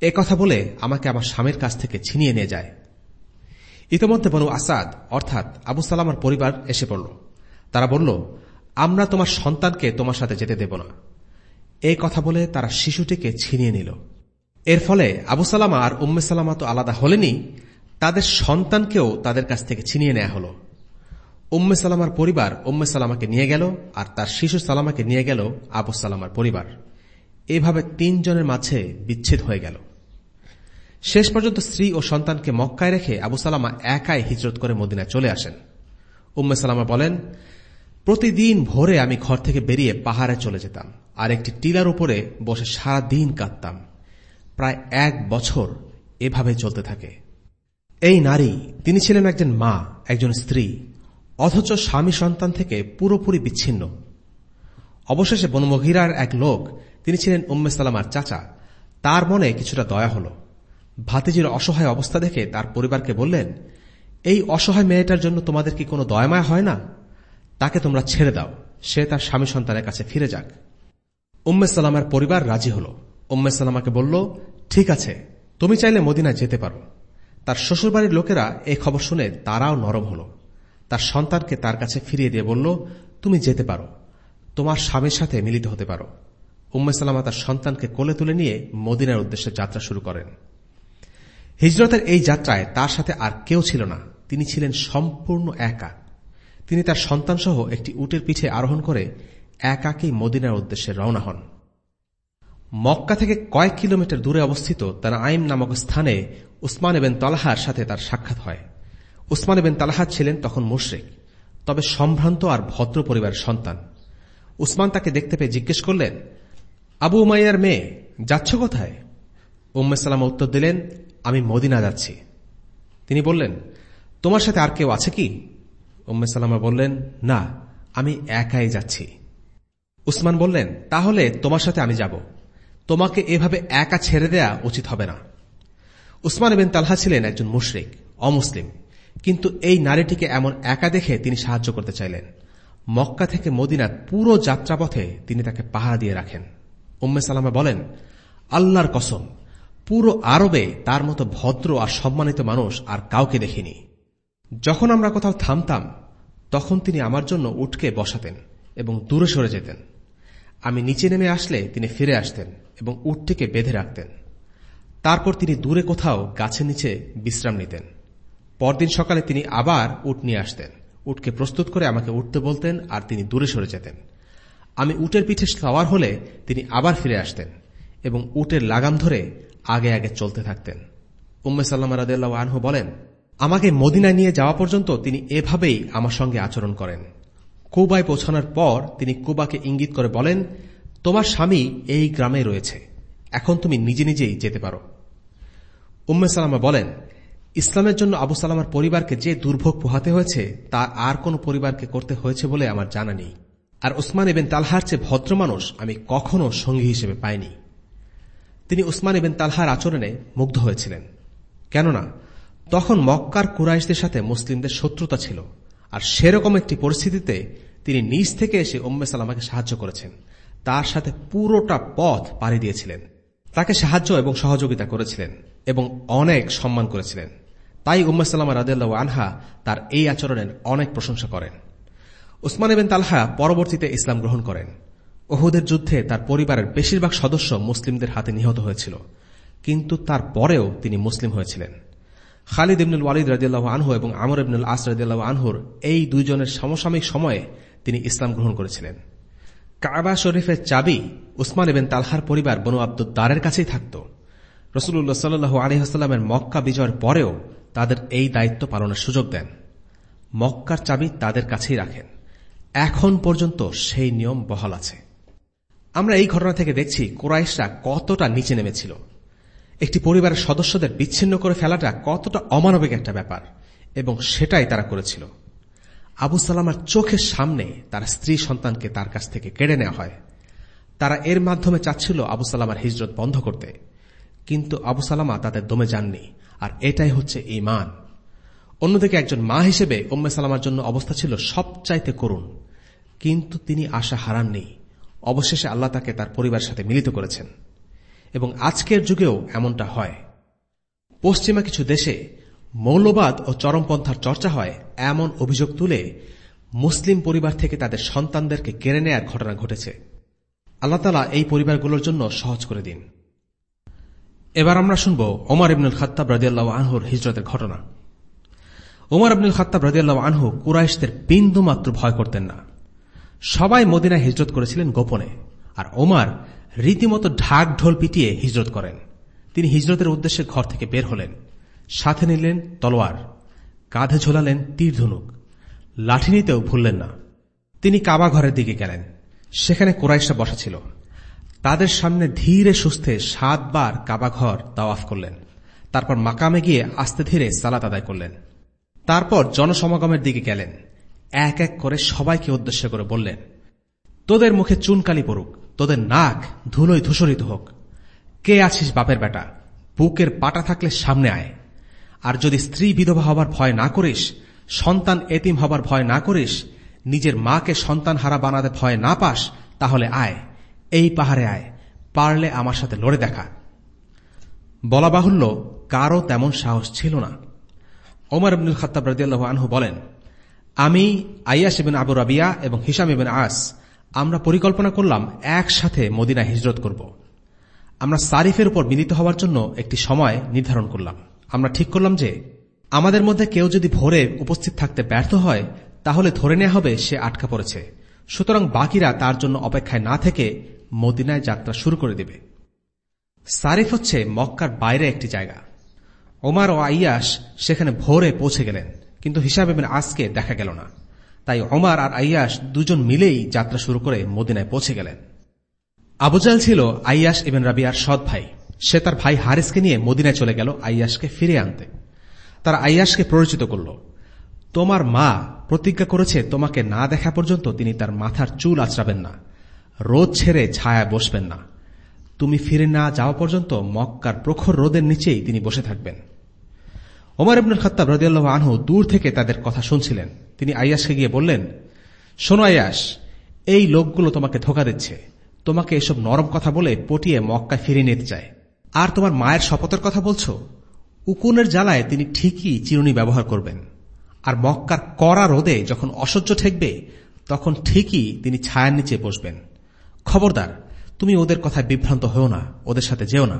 এ কথা বলে আমাকে আমার স্বামীর কাছ থেকে ছিনিয়ে নিয়ে যায়। ইতিমধ্যে বনু আসাদ, অর্থাৎ আবু সালামার পরিবার, এসে পড়ল। তারা বলল, আমরা তোমার সন্তানকে তোমার সাথে যেতে দেব না। এই কথা বলে তারা শিশুটিকে ছিনিয়ে নিল। এর ফলে আবু সালামা আর উম্মে সালামা তো আলাদা হলেনি, তাদের সন্তানকেও তাদের কাছ থেকে ছিনিয়ে নেওয়া হল। উম্মে সালামার পরিবার উম্মে সালামাকে নিয়ে গেল, আর তার শিশু সালামাকে নিয়ে গেল আবু সালামার পরিবার। এভাবে তিনজনের মাঝে বিচ্ছেদ হয়ে গেল। শেষ পর্যন্ত স্ত্রী ও সন্তানকে মক্কায় রেখে আবু সালামা একাই হিজরত করে মদিনায় চলে আসেন। উম্মে সালামা বলেন, প্রতিদিন ভোরে আমি ঘর থেকে বেরিয়ে পাহাড়ে চলে যেতাম, আর একটি টিলার উপরে বসে সারা দিন কাঁদতাম। প্রায় এক বছর এভাবে চলতে থাকে। এই নারী, তিনি ছিলেন একজন মা, একজন স্ত্রী। অথচ স্বামী সন্তান থেকে পুরোপুরি বিচ্ছিন্ন। অবশেষে বনমহিরার এক লোক, তিনি ছিলেন উম্মে সালামার চাচা, তার মনে কিছুটা দয়া হল। ভাতিজির অসহায় অবস্থা দেখে তার পরিবারকে বললেন, এই অসহায় মেয়েটার জন্য তোমাদের কি কোনো দয়ামায় হয় না? তাকে তোমরা ছেড়ে দাও, সে তার স্বামী সন্তানের কাছে ফিরে যাক। উম্মে সালামের পরিবার রাজি হল। উম্মে সালামাকে বলল, ঠিক আছে, তুমি চাইলে মদিনায় যেতে পারো। তার শ্বশুরবাড়ির লোকেরা এই খবর শুনে তারাও নরম হল। তার সন্তানকে তার কাছে ফিরিয়ে দিয়ে বলল, তুমি যেতে পারো। তোমার স্বামীর সাথে মিলিত হতে পারো। উম্মে সালামা তার সন্তানকে কোলে তুলে নিয়ে মদিনার উদ্দেশ্যে যাত্রা শুরু করেন। হিজরতের এই যাত্রায় তার সাথে আর কেউ ছিল না। তিনি ছিলেন সম্পূর্ণ একা। তিনি তার সন্তানসহ একটি উটের পিঠে আরোহণ করে একাকেই মদিনার উদ্দেশ্যে রওনা হন। মক্কা থেকে কয়েক কিলোমিটার দূরে অবস্থিত তার আইম নামক স্থানে উসমান এবেন তলাহার সাথে তার সাক্ষাৎ হয়। উসমান এবেন তালাহার ছিলেন তখন মুশ্রিক, তবে সম্ভ্রান্ত আর ভদ্র পরিবারের সন্তান। উসমান তাকে দেখতে পেয়ে জিজ্ঞেস করলেন, আবু উমাইয়ার মেয়ে, যাচ্ছ কোথায়? উম্মে সালাম উত্তর দিলেন, আমি মদিনা যাচ্ছি। তিনি বললেন, তোমার সাথে আর কেউ আছে কি? উম্মে সালামা বললেন, না, আমি একাই যাচ্ছি। উসমান বললেন, তাহলে তোমার সাথে আমি যাব। তোমাকে এভাবে একা ছেড়ে দেয়া উচিত হবে না। উসমান এবেন তালহা ছিলেন একজন মুশরিক, অমুসলিম। কিন্তু এই নারীটিকে এমন একা দেখে তিনি সাহায্য করতে চাইলেন। মক্কা থেকে মদিনার পুরো যাত্রাপথে তিনি তাকে পাহারা দিয়ে রাখেন। উম্মে সালামা বলেন, আল্লাহর কসম, পুরো আরবে তার মতো ভদ্র আর সম্মানিত মানুষ আর কাউকে দেখিনি। যখন আমরা কোথাও থামতাম, তখন তিনি আমার জন্য উঠকে বসাতেন এবং দূরে সরে যেতেন। আমি নিচে নেমে আসলে তিনি ফিরে আসতেন এবং উঠটিকে বেঁধে রাখতেন। তারপর তিনি দূরে কোথাও গাছের নিচে বিশ্রাম নিতেন। পরদিন সকালে তিনি আবার উট নিয়ে আসতেন। উটকে প্রস্তুত করে আমাকে উঠতে বলতেন আর তিনি দূরে সরে যেতেন। আমি উটের পিঠে সওয়ার হলে তিনি আবার ফিরে আসতেন এবং উটের লাগাম ধরে আগে আগে চলতে থাকতেন। উম্মে সাল্লাম রাদেল্লাহ আনহু বলেন, আমাকে মদিনায় নিয়ে যাওয়া পর্যন্ত তিনি এভাবেই আমার সঙ্গে আচরণ করেন। কুবায় পৌঁছানোর পর তিনি কুবাকে ইঙ্গিত করে বলেন, তোমার স্বামী এই গ্রামে রয়েছে। এখন তুমি নিজে নিজেই যেতে পারো। উম্মে সালামা বলেন ইসলামের জন্য আবু সালামার পরিবারকে যে দুর্ভোগ পোহাতে হয়েছে তা আর কোন পরিবারকে করতে হয়েছে বলে আমার জানা নেই। আর ওসমান এবেন তালহার চেয়ে ভদ্র মানুষ আমি কখনো সঙ্গী হিসেবে পাইনি। তিনি উসমান এবেন তালহার আচরণে মুগ্ধ হয়েছিলেন। কেননা, তখন মক্কার কুরাইশদের সাথে মুসলিমদের শত্রুতা ছিল, আর সেরকম একটি পরিস্থিতিতে তিনি নিজ থেকে এসে উম্মে সালামাকে সাহায্য করেছেন। তার সাথে পুরোটা পথ পাড়ি দিয়েছিলেন। তাকে সাহায্য এবং সহযোগিতা করেছিলেন এবং অনেক সম্মান করেছিলেন। তাই উম্মে সাল্লামা রাদেল্লা আনহা তার এই আচরণের অনেক প্রশংসা করেন। উসমান এবেন তালহা পরবর্তীতে ইসলাম গ্রহণ করেন। ওহুদের যুদ্ধে তার পরিবারের বেশিরভাগ সদস্য মুসলিমদের হাতে নিহত হয়েছিল, কিন্তু তার পরেও তিনি মুসলিম হয়েছিলেন। খালিদ ইবনুল ওয়ালিদ রাজিয়াল্লাহ আনহু এবং আমর ইবনুল আস রাজিয়াল্লাহ আনহুর এই দুইজনের সমসাময়িক সময়ে তিনি ইসলাম গ্রহণ করেছিলেন। কাবা শরীফের চাবি উসমান এবেন তালহার পরিবার বনু আব্দুদ্দারের কাছেই থাকত। রসুল্লাহ সাল্লু আলহিহাস্লামের মক্কা বিজয়ের পরেও তাদের এই দায়িত্ব পালনের সুযোগ দেন। মক্কার চাবি তাদের কাছেই রাখেন। এখন পর্যন্ত সেই নিয়ম বহাল আছে। আমরা এই ঘটনা থেকে দেখছি কোরাইশরা কতটা নিচে নেমেছিল। একটি পরিবারের সদস্যদের বিচ্ছিন্ন করে ফেলাটা কতটা অমানবিক একটা ব্যাপার, এবং সেটাই তারা করেছিল। আবু সালামার চোখের সামনে তার স্ত্রী সন্তানকে তার কাছ থেকে কেড়ে নেওয়া হয়। তারা এর মাধ্যমে চাচ্ছিল আবু সালামার হিজরত বন্ধ করতে। কিন্তু আবু সালামা তাদের দমে যাননি। আর এটাই হচ্ছে ইমান অন্যদিকে একজন মা হিসেবে উম্মে সালামার জন্য অবস্থা ছিল সবচাইতে করুন কিন্তু তিনি আশা হারাননি অবশেষে আল্লাহ তাকে তার পরিবারের সাথে মিলিত করেছেন। এবং আজকের যুগেও এমনটা হয়। পশ্চিমা কিছু দেশে মৌলবাদ ও চরমপন্থার চর্চা হয় এমন অভিযোগ তুলে মুসলিম পরিবার থেকে তাদের সন্তানদেরকে কেড়ে নেয়ার ঘটনা ঘটেছে। আল্লাহ তালা এই পরিবারগুলোর জন্য সহজ করে দিন। এবার আমরা শুনব ওমর ইবনুল খাত্তাব রাজিয়াল্লাহ আনহুর হিজরতের ঘটনা। ওমর আব্দুল খাত্তাব রাজিয়াল্লাহ আনহু কুরাইশদের বিন্দু মাত্র ভয় করতেন না। সবাই মদিনায় হিজরত করেছিলেন গোপনে, আর ওমার রীতিমতো ঢাক ঢোল পিটিয়ে হিজরত করেন। তিনি হিজরতের উদ্দেশ্যে ঘর থেকে বের হলেন, সাথে নিলেন তলোয়ার, কাঁধে ঝোলালেন তীর ধনুক, লাঠি নিতেও ভুললেন না। তিনি কাবা ঘরের দিকে গেলেন, সেখানে কোরাইশা বসা ছিল। তাদের সামনে ধীরে সুস্থে সাতবার কাবা ঘর দাওয়াফ করলেন। তারপর মাকামে গিয়ে আস্তে ধীরে সালাত আদায় করলেন। তারপর জনসমাগমের দিকে গেলেন। এক এক করে সবাইকে উদ্দেশ্য করে বললেন, তোদের মুখে চুনকালি পড়ুক, তোদের নাক ধুলোয় ধূসরিত হোক। কে আছিস বাপের বেটা? বুকের পাটা থাকলে সামনে আয়। আর যদি স্ত্রী বিধবা হবার ভয় না করিস, সন্তান এতিম হবার ভয় না করিস, নিজের মাকে সন্তান হারা বানাতে ভয় না পাস, তাহলে আয়। এই পাহাড়ে আয়, পারলে আমার সাথে লড়ে দেখা। বলা বাহুল্য কারও তেমন সাহস ছিল না। ওমর আব্দুল খত্তাব রাজিয়াল্লাহ আনহু বলেন, আমি আইয়াস ইবেন আবু রাবিয়া এবং হিসাম ইবেন আস, আমরা পরিকল্পনা করলাম একসাথে মদিনা হিজরত করব। আমরা সারিফের উপর মিলিত হওয়ার জন্য একটি সময় নির্ধারণ করলাম। আমরা ঠিক করলাম যে, আমাদের মধ্যে কেউ যদি ভোরে উপস্থিত থাকতে ব্যর্থ হয়, তাহলে ধরে নেওয়া হবে সে আটকা পড়েছে। সুতরাং বাকিরা তার জন্য অপেক্ষায় না থেকে মদিনায় যাত্রা শুরু করে দেবে। সারিফ হচ্ছে মক্কার বাইরে একটি জায়গা। ওমার ও আইয়াস সেখানে ভোরে পৌঁছে গেলেন, কিন্তু হিসাব আজকে দেখা গেল না। তাই ওমার আর আইয়াস দুজন মিলেই যাত্রা শুরু করে মদিনায় পৌঁছে গেলেন। আবুজাল ছিল আইয়াস এবেন রাবিয়ার সৎ ভাই। সে তার ভাই হারিসকে নিয়ে মদিনায় চলে গেল আইয়াসকে ফিরে আনতে। তারা আইয়াসকে পরিচিত করল, তোমার মা প্রতিজ্ঞা করেছে তোমাকে না দেখা পর্যন্ত তিনি তার মাথার চুল আছড়াবেন না। রোদ ছেড়ে ছায়া বসবেন না। তুমি ফিরে না যাওয়া পর্যন্ত মক্কার প্রখর রোদের নিচেই তিনি বসে থাকবেন। ওমর ইবনুল খত্তাব রদিয়াল্লাহ আনহু দূর থেকে তাদের কথা শুনছিলেন। তিনি আয়াসকে গিয়ে বললেন, শোনো আয়াস এই লোকগুলো তোমাকে ধোকা দিচ্ছে। তোমাকে এসব নরম কথা বলে পটিয়ে মক্কায় ফিরিয়ে নিতে চায়। আর তোমার মায়ের শপথের কথা বলছো? উকুনের জ্বালায় তিনি ঠিকই চিরুনি ব্যবহার করবেন। আর মক্কার কড়া রোদে যখন অসহ্য ঠেকবে, তখন ঠিকই তিনি ছায়ার নিচে বসবেন। খবরদার, তুমি ওদের কথায় বিভ্রান্ত হও না, ওদের সাথে যেও না।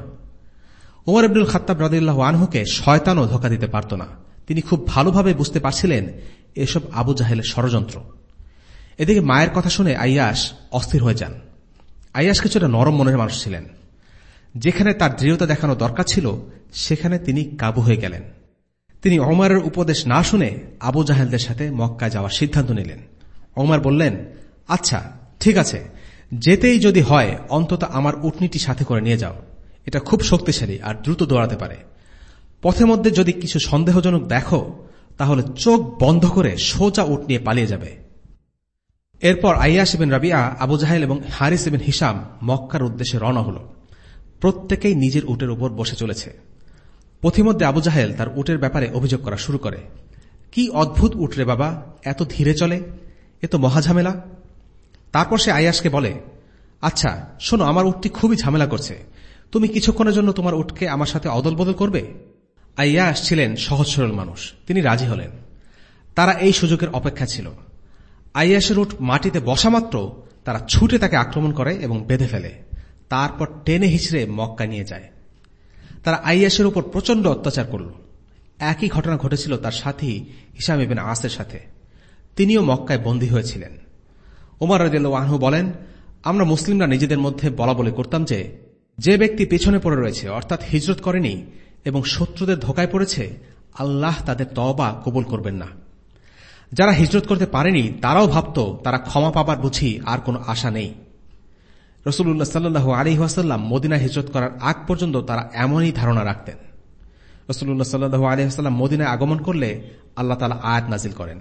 ওমর আব্দুল খাত্তাব রাদিল্লাহ আনহুকে শয়তানও ধোকা দিতে পারত না। তিনি খুব ভালোভাবে বুঝতে পারছিলেন এসব আবু জাহেলের ষড়যন্ত্র। এদিকে মায়ের কথা শুনে আইয়াস অস্থির হয়ে যান। আইয়াস কিছুটা নরম মনের মানুষ ছিলেন। যেখানে তার দৃঢ়তা দেখানো দরকার ছিল, সেখানে তিনি কাবু হয়ে গেলেন। তিনি অমারের উপদেশ না শুনে আবু জাহেলদের সাথে মক্কায় যাওয়ার সিদ্ধান্ত নিলেন। অমার বললেন আচ্ছা ঠিক আছে যেতেই যদি হয়, অন্তত আমার উটনিটি সাথে করে নিয়ে যাও। এটা খুব শক্তিশালী আর দ্রুত দৌড়াতে পারে। পথে মধ্যে যদি কিছু সন্দেহজনক দেখো, তাহলে চোখ বন্ধ করে সোজা উট নিয়ে পালিয়ে যাবে। এরপর আইয়াস এবেন রাবিয়া, আবু জাহেল এবং হারিস এবেন হিসাম মক্কার উদ্দেশ্যে রওনা হল। প্রত্যেকেই নিজের উটের উপর বসে চলেছে। পথিমধ্যে আবু জাহেল তার উটের ব্যাপারে অভিযোগ করা শুরু করে। কি অদ্ভুত উঠরে বাবা, এত ধীরে চলে? এ তো মহাঝামেলা তারপর সে আয়াসকে বলে আচ্ছা শোনো, আমার উটটি খুবই ঝামেলা করছে। তুমি কিছুক্ষণের জন্য তোমার উটকে আমার সাথে অদল বদল করবে? আইয়াস ছিলেন সহজ সরল মানুষ, তিনি রাজি হলেন। তারা এই সুযোগের অপেক্ষা ছিল। আইয়াসের উঠ মাটিতে বসা মাত্র তারা ছুটে তাকে আক্রমণ করে এবং বেঁধে ফেলে। তারপর টেনে হিচড়ে মক্কা নিয়ে যায়। তারা আইয়াসের উপর প্রচণ্ড অত্যাচার করল। একই ঘটনা ঘটেছিল তার সাথী হিসাম ইবেন আসের সাথে। তিনিও মক্কায় বন্দী হয়েছিলেন। ওমর রাজিয়াল আহ্ন বলেন, আমরা মুসলিমরা নিজেদের মধ্যে বলা বলে করতাম যে যে ব্যক্তি পেছনে পড়ে রয়েছে, অর্থাৎ হিজরত করেনি এবং শত্রুদের ধোকায় পড়েছে, আল্লাহ তাদের তবা কবুল করবেন না। যারা হিজরত করতে পারেনি, তারাও ভাবত তারা ক্ষমা পাবার বুঝি আর কোনো আশা নেই। রসুল্লাহ সাল্লু আলী ওয়াসাল্লাম মদিনা হিজরত করার আগ পর্যন্ত তারা এমনই ধারণা রাখতেন। রসুল্লাহ সাল্লু আলী আসাল্লাম মদিনায় আগমন করলে আল্লাহ তালা আয়াত নাজিল করেন।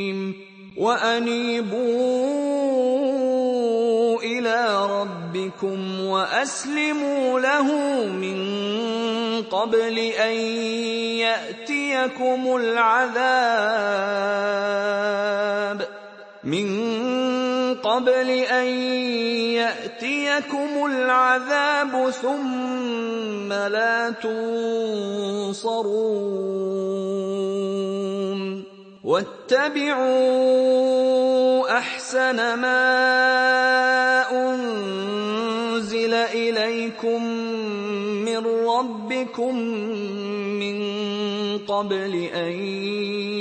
وأنيبوا إلى ربكم وأسلموا له من قبل أن يأتيكم العذاب. من قبل أن يأتيكم العذاب ثم لا تنصرون. واتبعوا أحسن ما أنزل إليكم من ربكم من قبل أن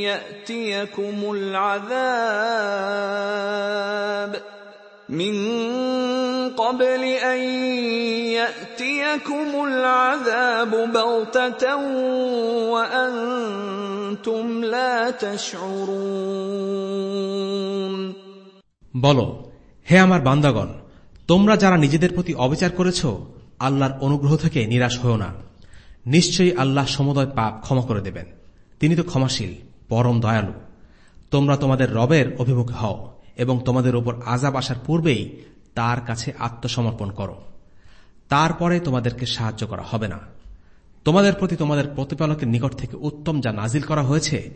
يأتيكم العذاب من قبل أن يأتيكم العذاب بغتة وأنتم لا تشعرون বলো হে আমার বান্দাগণ তোমরা যারা নিজেদের প্রতি অবিচার করেছ আল্লাহর অনুগ্রহ থেকে নিরাশ হও না নিশ্চয়ই আল্লাহ সমুদয় পাপ ক্ষমা করে দেবেন তিনি তো ক্ষমাশীল পরম দয়ালু তোমরা তোমাদের রবের অভিমুখে হও এবং তোমাদের উপর আজাব আসার পূর্বেই তার কাছে আত্মসমর্পণ করো। তারপরে তোমাদেরকে সাহায্য করা হবে না। তোমাদের প্রতি তোমাদের প্রতিপালকের নিকট থেকে উত্তম যা নাজিল করা হয়েছে,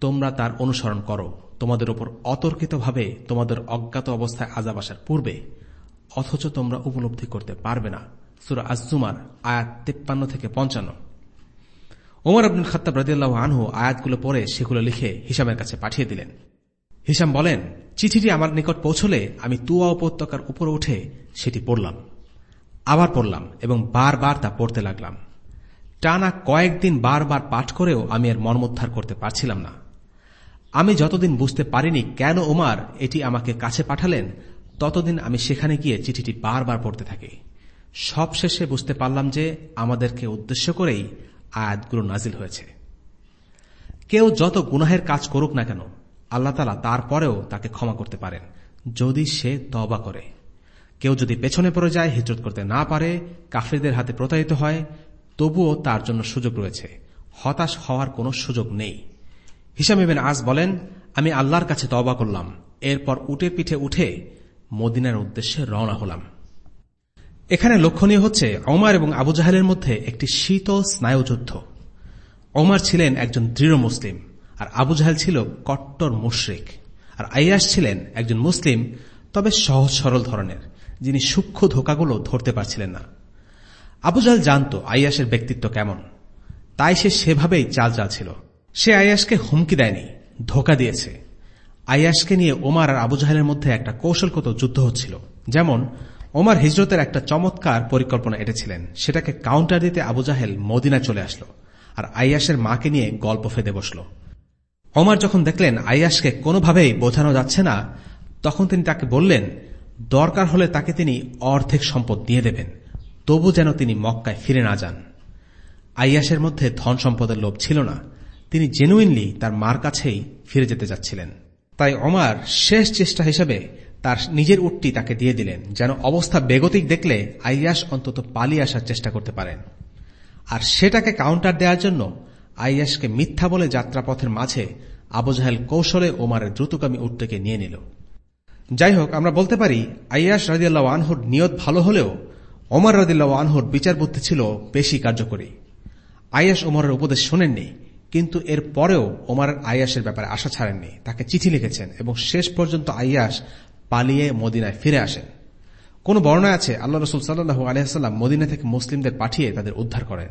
তোমরা তার অনুসরণ করো। তোমাদের উপর অতর্কিতভাবে তোমাদের অজ্ঞাত অবস্থায় আজাব আসার পূর্বে, অথচ তোমরা উপলব্ধি করতে পারবে না। সুরা আজুমার আয়াত তেপ্পান্ন থেকে পঞ্চান্ন। ওমর আব্দুল খত্তাব রাজিয়াল্লাহ আনহু আয়াতগুলো পরে সেগুলো লিখে হিসামের কাছে পাঠিয়ে দিলেন। হিসাম বলেন চিঠিটি আমার নিকট পৌঁছলে আমি তুয়া উপত্যকার উপরে উঠে সেটি পড়লাম। আবার পড়লাম এবং বারবার তা পড়তে লাগলাম। টানা কয়েকদিন বারবার পাঠ করেও আমি এর মর্মোদ্ধার করতে পারছিলাম না। আমি যতদিন বুঝতে পারিনি কেন ওমার এটি আমাকে কাছে পাঠালেন, ততদিন আমি সেখানে গিয়ে চিঠিটি বারবার পড়তে থাকি। সবশেষে বুঝতে পারলাম যে আমাদেরকে উদ্দেশ্য করেই আয়াতগুলো নাজিল হয়েছে। কেউ যত গুনাহের কাজ করুক না কেন আল্লাহ তালা তারপরেও তাকে ক্ষমা করতে পারেন, যদি সে তবা করে। কেউ যদি পেছনে পড়ে যায়, হিজরত করতে না পারে, কাফিরদের হাতে প্রতারিত হয়, তবুও তার জন্য সুযোগ রয়েছে। হতাশ হওয়ার কোনো সুযোগ নেই। হিসাম ইবেন আজ বলেন, আমি আল্লাহর কাছে তবা করলাম। এরপর উটে পিঠে উঠে মদিনার উদ্দেশ্যে রওনা হলাম। এখানে লক্ষণীয় হচ্ছে অমার এবং আবু জাহেলের মধ্যে একটি শীতল স্নায়ুযুদ্ধ। অমার ছিলেন একজন দৃঢ় মুসলিম। আর আবু জাহেল ছিল কট্টর মুশরিক। আর আইয়াস ছিলেন একজন মুসলিম, তবে সহজ সরল ধরনের, যিনি সূক্ষ্ম ধোকাগুলো ধরতে পারছিলেন না। আবু জাহেল জানত আইয়াসের ব্যক্তিত্ব কেমন। তাই সে সেভাবেই চাল চাল ছিল সে আয়াসকে হুমকি দেয়নি, ধোকা দিয়েছে। আয়াসকে নিয়ে ওমার আর আবু জাহেলের মধ্যে একটা কৌশলগত যুদ্ধ হচ্ছিল। যেমন, ওমার হিজরতের একটা চমৎকার পরিকল্পনা এটেছিলেন। সেটাকে কাউন্টার দিতে আবু জাহেল মদিনা চলে আসলো, আর আইয়াসের মাকে নিয়ে গল্প ফেঁদে বসল। অমর যখন দেখলেন আইয়াসকে কোনোভাবেই বোঝানো যাচ্ছে না, তখন তিনি তাকে বললেন, দরকার হলে তাকে তিনি অর্ধেক সম্পদ দিয়ে দেবেন, তবু যেন তিনি মক্কায় ফিরে না যান। আইয়াসের মধ্যে ধন সম্পদের লোভ ছিল না, তিনি জেনুইনলি তার মার কাছেই ফিরে যেতে যাচ্ছিলেন। তাই অমার শেষ চেষ্টা হিসেবে তার নিজের উটটি তাকে দিয়ে দিলেন, যেন অবস্থা বেগতিক দেখলে আইয়াস অন্তত পালিয়ে আসার চেষ্টা করতে পারেন। আর সেটাকে কাউন্টার দেওয়ার জন্য আইয়াসকে মিথ্যা বলে যাত্রাপথের মাঝে আবুজাহেল কৌশলে ওমারের দ্রুতগামী উটটিকে নিয়ে নিল। যাই হোক, আমরা বলতে পারি আইয়াস রাজিয়াল্লাহ আনহুর নিয়ত ভালো হলেও ওমর রাদিল্লাহ আনহুর বিচার বুদ্ধি ছিল বেশি কার্যকরী। আয়াস ওমরের উপদেশ শোনেননি, কিন্তু এর পরেও ওমর আয়াসের ব্যাপারে আশা ছাড়েননি। তাকে চিঠি লিখেছেন এবং শেষ পর্যন্ত আয়াস পালিয়ে মদিনায় ফিরে আসেন। কোন বর্ণায় আছে, আল্লাহ রসুল সাল্লু আলহাম মদিনা থেকে মুসলিমদের পাঠিয়ে তাদের উদ্ধার করেন।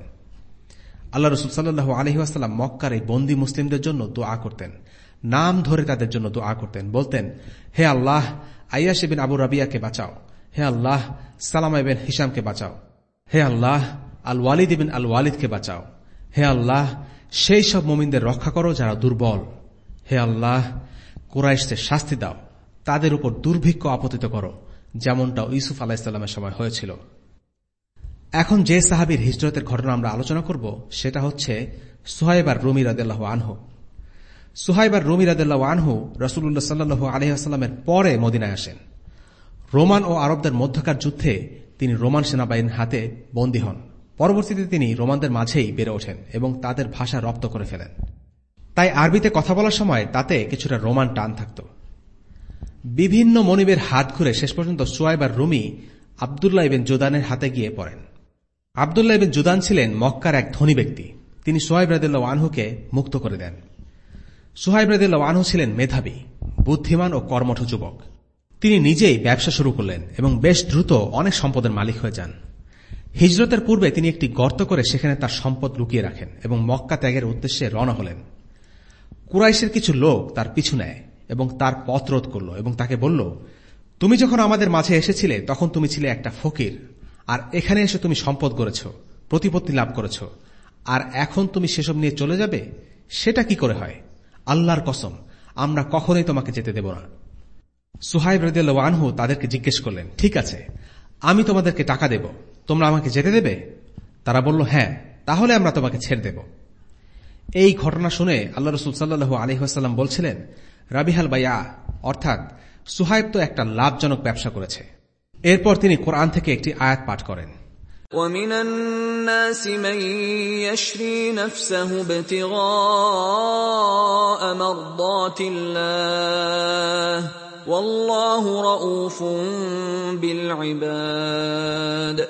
আল্লাহ রসুল সাল্লু আলহিহাস্লাম মক্কার এই বন্দী মুসলিমদের জন্য দোয়া করতেন। নাম ধরে তাদের জন্য দোয়া করতেন। বলতেন, হে আল্লাহ আয়াস বিন আবু রাবিয়াকে বাঁচাও। হে আল্লাহ, সালামা ইবেন হিসামকে বাঁচাও। হে আল্লাহ আল ওয়ালিদ ইবিন আল ওয়ালিদকে বাঁচাও। হে আল্লাহ, সেই সব মোমিনদের রক্ষা করো যারা দুর্বল। হে আল্লাহ, কুরাইশদের শাস্তি দাও। তাদের উপর দুর্ভিক্ষ আপতিত করো, যেমনটা ইউসুফ আলাহিসাল্লামের সময় হয়েছিল। এখন যে সাহাবির হিজরতের ঘটনা আমরা আলোচনা করব, সেটা হচ্ছে সুহাইবার রুমি রাদেল্লাহ আনহু। সুহাইবার রুমি রাদেল্লাহ আনহু রসুল্লাহ সাল্লু আলহামের পরে মদিনায় আসেন। রোমান ও আরবদের মধ্যকার যুদ্ধে তিনি রোমান সেনাবাহিনীর হাতে বন্দী হন। পরবর্তীতে তিনি রোমানদের মাঝেই বেড়ে ওঠেন এবং তাদের ভাষা রপ্ত করে ফেলেন। তাই আরবিতে কথা বলার সময় তাতে কিছুটা রোমান টান থাকত। বিভিন্ন মনিবের হাত ঘুরে শেষ পর্যন্ত সোয়াইবার রুমি আবদুল্লাহ ইবেন জোদানের হাতে গিয়ে পড়েন। আবদুল্লাহ ইবেন জুদান ছিলেন মক্কার এক ধনী ব্যক্তি। তিনি সোহাইব রাদিল্লা আনহুকে মুক্ত করে দেন। সোহাইব রাদিল্লা আনহু ছিলেন মেধাবী, বুদ্ধিমান ও কর্মঠ যুবক। তিনি নিজেই ব্যবসা শুরু করলেন এবং বেশ দ্রুত অনেক সম্পদের মালিক হয়ে যান। হিজরতের পূর্বে তিনি একটি গর্ত করে সেখানে তার সম্পদ লুকিয়ে রাখেন এবং মক্কা ত্যাগের উদ্দেশ্যে রওনা হলেন। কুরাইশের কিছু লোক তার পিছু নেয় এবং তার পথ রোধ করল এবং তাকে বলল, তুমি যখন আমাদের মাঝে এসেছিলে, তখন তুমি ছিলে একটা ফকির। আর এখানে এসে তুমি সম্পদ করেছ, প্রতিপত্তি লাভ করেছ। আর এখন তুমি সেসব নিয়ে চলে যাবে, সেটা কি করে হয়? আল্লাহর কসম, আমরা কখনোই তোমাকে যেতে দেব না। সুহাইব রদিয়াল আনহু তাদেরকে জিজ্ঞেস করলেন, ঠিক আছে, আমি তোমাদেরকে টাকা দেব, তোমরা আমাকে যেতে দেবে? তারা বলল হ্যাঁ তাহলে আমরা তোমাকে ছেড়ে দেব। এই ঘটনা শুনে আল্লাহ রসুল সাল্লু আলহিহাস্লাম বলছিলেন, রাবিহাল বাইয়া, অর্থাৎ সুহাইব তো একটা লাভজনক ব্যবসা করেছে। এরপর তিনি কোরআন থেকে একটি আয়াত পাঠ করেন ومن الناس من يشري نفسه ابتغاء مرضات الله والله رؤوف بالعباد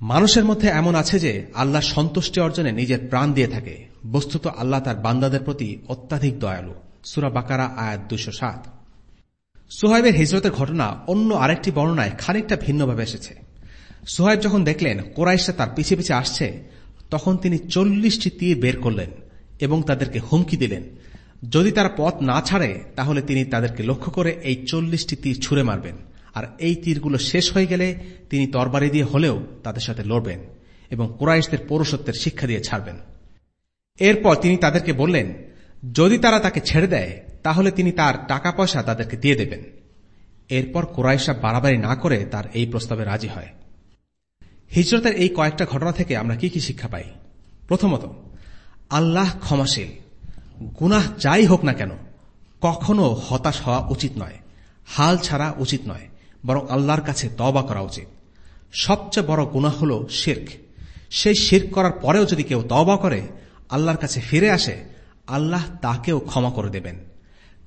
মানুষের মধ্যে এমন আছে যে আল্লাহ সন্তুষ্টি অর্জনে নিজের প্রাণ দিয়ে থাকে বস্তুত আল্লাহ তার বান্দাদের প্রতি অত্যাধিক দয়ালু সুরা বাকারা আয়াত দুশো সাত সোহাইবের হিজরতের ঘটনা অন্য আরেকটি বর্ণনায় খানিকটা ভিন্নভাবে এসেছে। সোহাইব যখন দেখলেন কোরাইশা তার পিছিয়ে পিছিয়ে আসছে, তখন তিনি চল্লিশটি তীর বের করলেন এবং তাদেরকে হুমকি দিলেন। যদি তারা পথ না ছাড়ে, তাহলে তিনি তাদেরকে লক্ষ্য করে এই চল্লিশটি তীর ছুঁড়ে মারবেন। আর এই তীরগুলো শেষ হয়ে গেলে তিনি তরবারি দিয়ে হলেও তাদের সাথে লড়বেন এবং কোরাইশদের পৌরসত্বের শিক্ষা দিয়ে ছাড়বেন। এরপর তিনি তাদেরকে বললেন, যদি তারা তাকে ছেড়ে দেয় তাহলে তিনি তার টাকা পয়সা তাদেরকে দিয়ে দেবেন। এরপর কোরাইশা বাড়াবাড়ি না করে তার এই প্রস্তাবে রাজি হয়। হিজরতের এই কয়েকটা ঘটনা থেকে আমরা কি কি শিক্ষা পাই? প্রথমত, আল্লাহ ক্ষমাশীল। গুনাহ যাই হোক না কেন, কখনো হতাশ হওয়া উচিত নয়, হাল ছাড়া উচিত নয়, বরং আল্লাহর কাছে তবা করা উচিত। সবচেয়ে বড় গুণা হল শির্ক। সেই শির্ক করার পরেও যদি কেউ তবা করে, আল্লাহর কাছে ফিরে আসে, আল্লাহ তাকেও ক্ষমা করে দেবেন।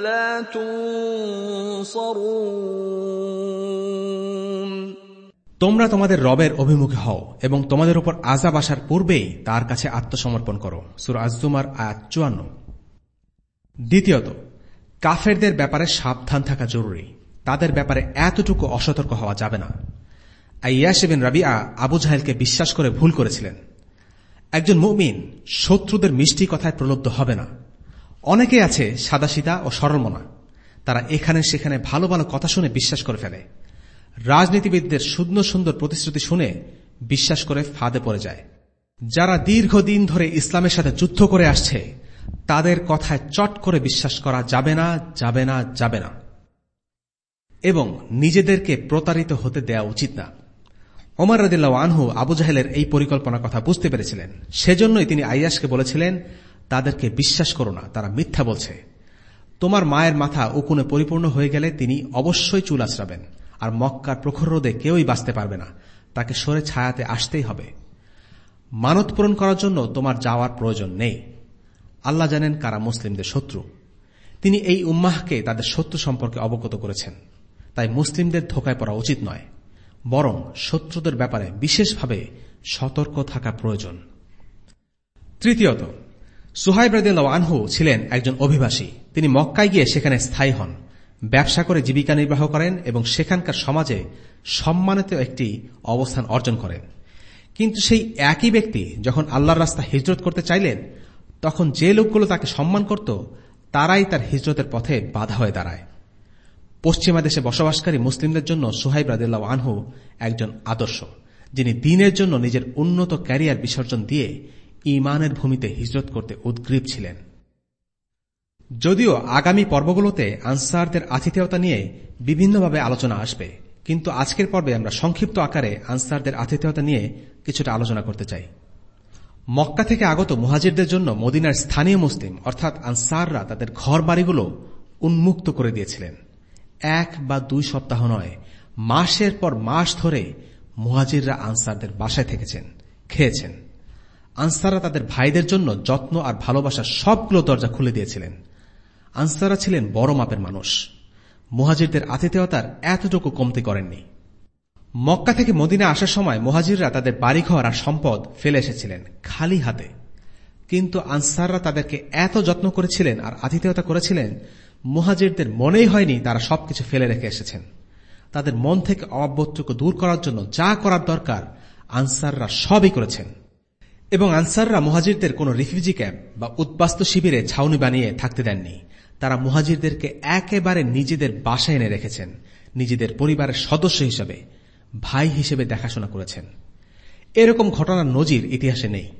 لا تنصرون তোমরা তোমাদের রবের অভিমুখে হও এবং তোমাদের উপর আজাব আসার পূর্বেই তার কাছে আত্মসমর্পণ করো সুর আজুমার আয়াত চুয়ান্ন দ্বিতীয়ত কাফেরদের ব্যাপারে সাবধান থাকা জরুরি তাদের ব্যাপারে এতটুকু অসতর্ক হওয়া যাবে না আইয়াস বিন রাবিয়া আবু জাহেলকে বিশ্বাস করে ভুল করেছিলেন একজন মুমিন শত্রুদের মিষ্টি কথায় প্রলব্ধ হবে না অনেকে আছে সাদাসিদা ও সরলমনা। তারা এখানে সেখানে ভালো ভালো কথা শুনে বিশ্বাস করে ফেলে। রাজনীতিবিদদের সুন্দর সুন্দর প্রতিশ্রুতি শুনে বিশ্বাস করে ফাঁদে পড়ে যায়। যারা দীর্ঘদিন ধরে ইসলামের সাথে যুদ্ধ করে আসছে, তাদের কথায় চট করে বিশ্বাস করা যাবে না যাবে না যাবে না। এবং নিজেদেরকে প্রতারিত হতে দেয়া উচিত না। ওমর রদিল্লা আনহু আবু জাহেলের এই পরিকল্পনার কথা বুঝতে পেরেছিলেন। সেজন্যই তিনি আইয়াসকে বলেছিলেন তাদেরকে বিশ্বাস করো না, তারা মিথ্যা বলছে। তোমার মায়ের মাথা উকুনে পরিপূর্ণ হয়ে গেলে তিনি অবশ্যই চুল আশ্রাবেন আর মক্কার প্রখর রোদে কেউই বাঁচতে পারবে না। তাকে সরে ছায়াতে আসতেই হবে। মানত পূরণ করার জন্য তোমার যাওয়ার প্রয়োজন নেই। আল্লাহ জানেন কারা মুসলিমদের শত্রু। তিনি এই উম্মাহকে তাদের শত্রু সম্পর্কে অবগত করেছেন। তাই মুসলিমদের ধোকায় পড়া উচিত নয়, বরং শত্রুদের ব্যাপারে বিশেষভাবে সতর্ক থাকা প্রয়োজন। তৃতীয়ত সুহাইব আনহু ছিলেন একজন অভিবাসী। তিনি মক্কায় গিয়ে সেখানে স্থায়ী হন। ব্যবসা করে জীবিকা নির্বাহ করেন এবং সেখানকার সমাজে সম্মানিত একটি অবস্থান অর্জন করেন। কিন্তু সেই একই ব্যক্তি যখন আল্লাহর রাস্তা হিজরত করতে চাইলেন, তখন যে লোকগুলো তাকে সম্মান করত, তারাই তার হিজরতের পথে বাধা হয়ে দাঁড়ায়। পশ্চিমা দেশে বসবাসকারী মুসলিমদের জন্য সুহাইব রাদিল্লাহ আনহু একজন আদর্শ, যিনি দিনের জন্য নিজের উন্নত ক্যারিয়ার বিসর্জন দিয়ে ইমানের ভূমিতে হিজরত করতে উদ্গ্রীব ছিলেন। যদিও আগামী পর্বগুলোতে আনসারদের আতিথেয়তা নিয়ে বিভিন্নভাবে আলোচনা আসবে, কিন্তু আজকের পর্বে আমরা সংক্ষিপ্ত আকারে আনসারদের আতিথেয়তা নিয়ে কিছুটা আলোচনা করতে চাই। মক্কা থেকে আগত মুহাজিরদের জন্য মদিনার স্থানীয় মুসলিম, অর্থাৎ আনসাররা তাদের ঘর বাড়িগুলো উন্মুক্ত করে দিয়েছিলেন। এক বা দুই সপ্তাহ নয়, মাসের পর মাস ধরে মুহাজিররা আনসারদের বাসায় থেকেছেন, খেয়েছেন। আনসাররা তাদের ভাইদের জন্য যত্ন আর ভালোবাসার সবগুলো দরজা খুলে দিয়েছিলেন। আনসাররা ছিলেন বড় মাপের মানুষ। মুহাজিরদের আতিথেয়তার এতটুকু কমতি করেননি। মক্কা থেকে মদিনা আসার সময় মহাজিররা তাদের বাড়িঘর আর সম্পদ ফেলে এসেছিলেন খালি হাতে। কিন্তু আনসাররা তাদেরকে এত যত্ন করেছিলেন আর আতিথেয়তা করেছিলেন, মুহাজিরদের মনেই হয়নি তারা সবকিছু ফেলে রেখে এসেছেন। তাদের মন থেকে অবাবটুকু দূর করার জন্য যা করার দরকার, আনসাররা সবই করেছেন। এবং আনসাররা মুহাজিরদের কোন রিফিউজি ক্যাম্প বা উদ্বাস্তু শিবিরে ছাউনি বানিয়ে থাকতে দেননি। তারা মুহাজিরদেরকে একেবারে নিজেদের বাসায় এনে রেখেছেন, নিজেদের পরিবারের সদস্য হিসেবে, ভাই হিসেবে দেখাশোনা করেছেন। এরকম ঘটনার নজির ইতিহাসে নেই।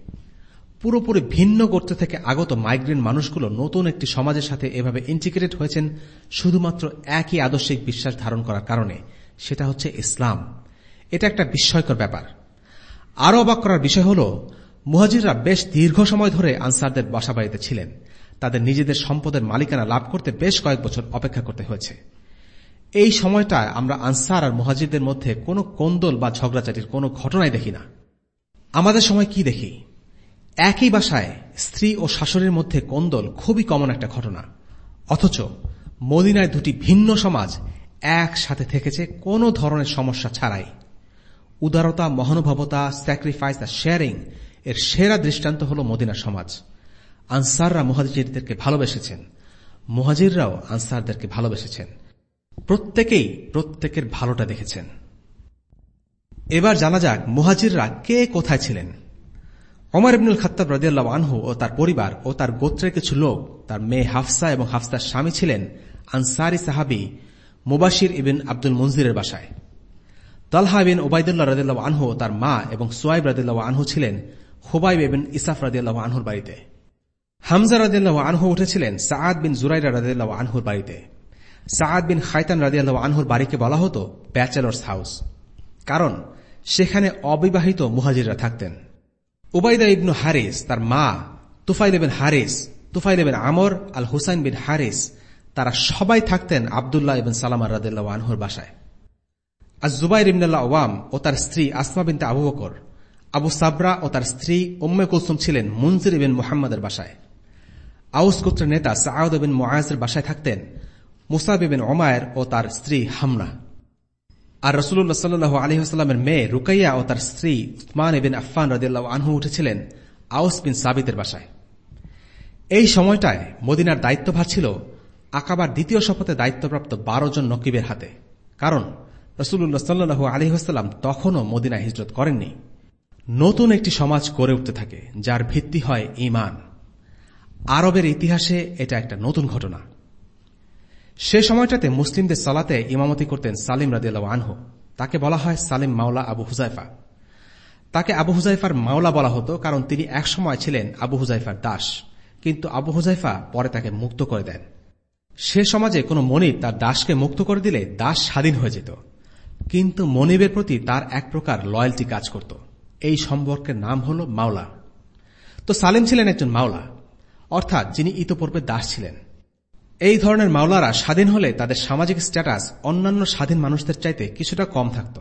পুরোপুরি ভিন্ন গোত্র থেকে আগত মাইগ্রেন মানুষগুলো নতুন একটি সমাজের সাথে এভাবে ইন্টিগ্রেট হয়েছেন শুধুমাত্র একই আদর্শিক বিশ্বাস ধারণ করার কারণে, সেটা হচ্ছে ইসলাম। এটা একটা বিস্ময়কর ব্যাপার। আরও অবাক করার বিষয় হল মুহাজিররা বেশ দীর্ঘ সময় ধরে আনসারদের বাসা বাড়িতে ছিলেন। তাদের নিজেদের সম্পদের মালিকানা লাভ করতে বেশ কয়েক বছর অপেক্ষা করতে হয়েছে। এই সময়টায় আমরা আনসার আর মহাজিরদের মধ্যে কোনো কোন্দল বা ঝগড়াঝাটির কোনো ঘটনাই দেখি না। আমাদের সময় কি দেখি? একই বাসায় স্ত্রী ও শাশুড়ির মধ্যে কোন্দল খুবই কমন একটা ঘটনা। অথচ মদিনায় দুটি ভিন্ন সমাজ একসাথে থেকেছে কোনো ধরনের সমস্যা ছাড়াই। উদারতা, মহানুভবতা স্যাক্রিফাইস আর শেয়ারিং এর সেরা দৃষ্টান্ত হল মদিনা সমাজ। আনসাররা মুহাজিরদেরকে ভালোবেসেছেন। মুহাজিররাও আনসারদেরকে ভালোবেসেছেন। প্রত্যেকেই প্রত্যেকের ভালোটা দেখেছেন। এবার জানা যাক মুহাজিররা কে কোথায় ছিলেন। অমর ইবনুল খাত্তাব রাজিয়াল্লাহ আনহু ও তার পরিবার ও তার গোত্রের কিছু লোক, তার মেয়ে হাফসা এবং হাফসার স্বামী ছিলেন আনসারি সাহাবি মুবাসির ইবিন আব্দুল মঞ্জিরের বাসায়। তালহা বিন ওবায়দুল্লাহ রাদিল্লাহ আনহু তার মা এবং সোয়াইব রাদিল্লাহ আনহু ছিলেন হুবাইব এবিন ইসাফ রাদিল্লাহ আনহুর বাড়িতে। হামজা রাদিল্লাহ আনহু উঠেছিলেন সাআদ বিন জুরাইরা রাদিল্লাহ আনহুর বাড়িতে। সাআদ বিন খাইতান রাদিয়াল্লাহ আনহুর বাড়িকে বলা হতো ব্যাচেলর্স হাউস। কারণ সেখানে অবিবাহিত মুহাজিররা থাকতেন। উবাইদা ইবনু হারিস তার মা, তুফাইল বিন হারিস, তুফাইল বিন আমর আল হুসাইন বিন হারিস, তারা সবাই থাকতেন আবদুল্লাহ ইবিন সালামা রাদিল্লাহ আনহুর বাসায়। আজ জুবাইর ইবনুল্লাহ ওয়াম ও তার স্ত্রী আসমা বিনতে আবু বকর আবু সাবরা ও তার স্ত্রী উম্মে কুলসুম ছিলেন মুনজির ইবিন মোহাম্মদের বাসায়। আউস গোত্রের নেতা সাউদ বিন মোয়াজের বাসায় থাকতেন মুসাবিবিন ওমায়ের ও তার স্ত্রী হামনা। আর রসুল্লাহ সাল্লু আলহিহাস্লামের মেয়ে রুকাইয়া ও তার স্ত্রী উসমান বিন আফফান রদিল্লাহ আনহু উঠেছিলেন আউস বিন সাবিতের বাসায়। এই সময়টায় মদিনার দায়িত্বভার ছিল আকাবার দ্বিতীয় শপথে দায়িত্বপ্রাপ্ত বারো জন নকিবের হাতে। কারণ রসুল্লাহ সাল্লু আলহিহাস্লাম তখনও মদিনা হিজরত করেননি। নতুন একটি সমাজ গড়ে উঠতে থাকে, যার ভিত্তি হয় ইমান আরবের ইতিহাসে এটা একটা নতুন ঘটনা। সে সময়টাতে মুসলিমদের সালাতে ইমামতি করতেন সালিম রাদিয়াল আনহু। তাকে বলা হয় সালিম মাওলা আবু হুজাইফা। তাকে আবু হুজাইফার মাওলা বলা হতো কারণ তিনি একসময় ছিলেন আবু হুজাইফার দাস। কিন্তু আবু হুজাইফা পরে তাকে মুক্ত করে দেন। সে সমাজে কোনো মনিব তার দাসকে মুক্ত করে দিলে দাস স্বাধীন হয়ে যেত। কিন্তু মনিবের প্রতি তার এক প্রকার লয়্যালটি কাজ করত। এই সম্পর্কের নাম হল মাওলা। তো সালিম ছিলেন একজন মাওলা, অর্থাৎ যিনি ইতোপূর্বে দাস ছিলেন। এই ধরনের মাওলারা স্বাধীন হলে তাদের সামাজিক স্ট্যাটাস অন্যান্য স্বাধীন মানুষদের চাইতে কিছুটা কম থাকত।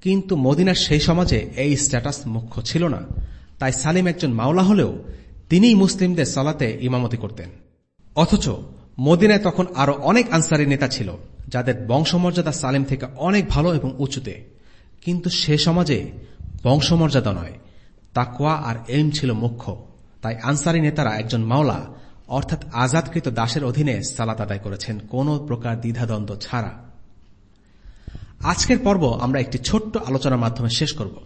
কিন্তু মদিনার সেই সমাজে এই স্ট্যাটাস মুখ্য ছিল না। তাই সালিম একজন মাওলা হলেও তিনিই মুসলিমদের সালাতে ইমামতি করতেন। অথচ মদিনায় তখন আরও অনেক আনসারি নেতা ছিল, যাদের বংশমর্যাদা সালিম থেকে অনেক ভালো এবং উঁচুতে। কিন্তু সে সমাজে বংশমর্যাদা নয়। তাকুয়া আর এম ছিল মুখ্য। তাই আনসারি নেতারা একজন মাওলা, অর্থাৎ আজাদকৃত দাসের অধীনে সালাত আদায় করেছেন। কোন প্রকার দ্বিধাদ্বন্দ্ব ছাড়া। আজকের পর্ব আমরা একটি ছোট্ট আলোচনার মাধ্যমে শেষ করব।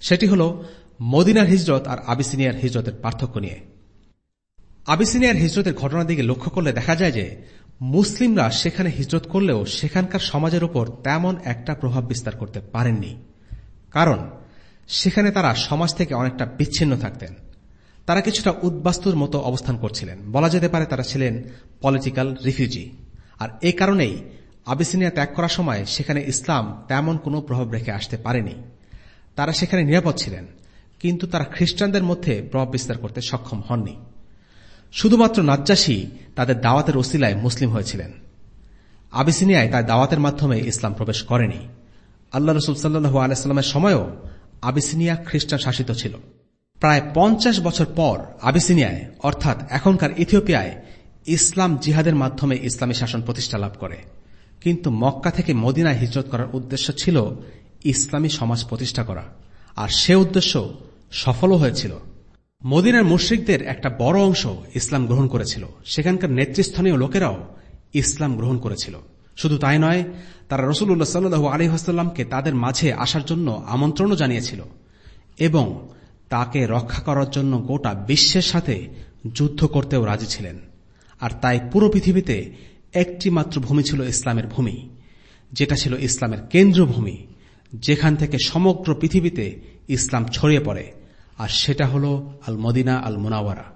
সেটি হল মদিনার হিজরত আর আবিসিনিয়ার হিজরতের পার্থক্য নিয়ে। আবিসিনিয়ার হিজরতের ঘটনার দিকে লক্ষ্য করলে দেখা যায় যে মুসলিমরা সেখানে হিজরত করলেও সেখানকার সমাজের উপর তেমন একটা প্রভাব বিস্তার করতে পারেননি। কারণ সেখানে তারা সমাজ থেকে অনেকটা বিচ্ছিন্ন থাকতেন। তারা কিছুটা উদ্বাস্তুর মতো অবস্থান করছিলেন। বলা যেতে পারে তারা ছিলেন পলিটিক্যাল রিফিউজি। আর এই কারণেই আবিসিনিয়া ত্যাগ করার সময় সেখানে ইসলাম তেমন কোনো প্রভাব রেখে আসতে পারেনি। তারা সেখানে নিরাপদ ছিলেন, কিন্তু তারা খ্রিস্টানদের মধ্যে প্রভাব বিস্তার করতে সক্ষম হননি। শুধুমাত্র নাজ্জাসী তাদের দাওয়াতের ওসিলায় মুসলিম হয়েছিলেন। আবিসিনিয়ায় তার দাওয়াতের মাধ্যমে ইসলাম প্রবেশ করেনি। আল্লাহ রসুল সাল্লু আলাইস্লামের সময়ও আবিসিনিয়া খ্রিস্টান শাসিত ছিল। প্রায় পঞ্চাশ বছর পর আবিসিনিয়ায়, অর্থাৎ এখনকার ইথিওপিয়ায়, ইসলাম জিহাদের মাধ্যমে ইসলামী শাসন প্রতিষ্ঠা লাভ করে। কিন্তু মক্কা থেকে মদিনায় হিজরত করার উদ্দেশ্য ছিল ইসলামী সমাজ প্রতিষ্ঠা করা। আর সে উদ্দেশ্য সফলও হয়েছিল। মদিনার মুশ্রিকদের একটা বড় অংশ ইসলাম গ্রহণ করেছিল। সেখানকার নেতৃস্থানীয় লোকেরাও ইসলাম গ্রহণ করেছিল। শুধু তাই নয়, তারা রসুল্লাহ সাল্লু আলহিহাস্লামকে তাদের মাঝে আসার জন্য আমন্ত্রণও জানিয়েছিল এবং তাকে রক্ষা করার জন্য গোটা বিশ্বের সাথে যুদ্ধ করতেও রাজি ছিলেন। আর তাই পুরো পৃথিবীতে একটি মাত্র ভূমি ছিল ইসলামের ভূমি, যেটা ছিল ইসলামের কেন্দ্রভূমি, যেখান থেকে সমগ্র পৃথিবীতে ইসলাম ছড়িয়ে পড়ে, আর সেটা হল আল মদিনা আল মোনাওয়ারা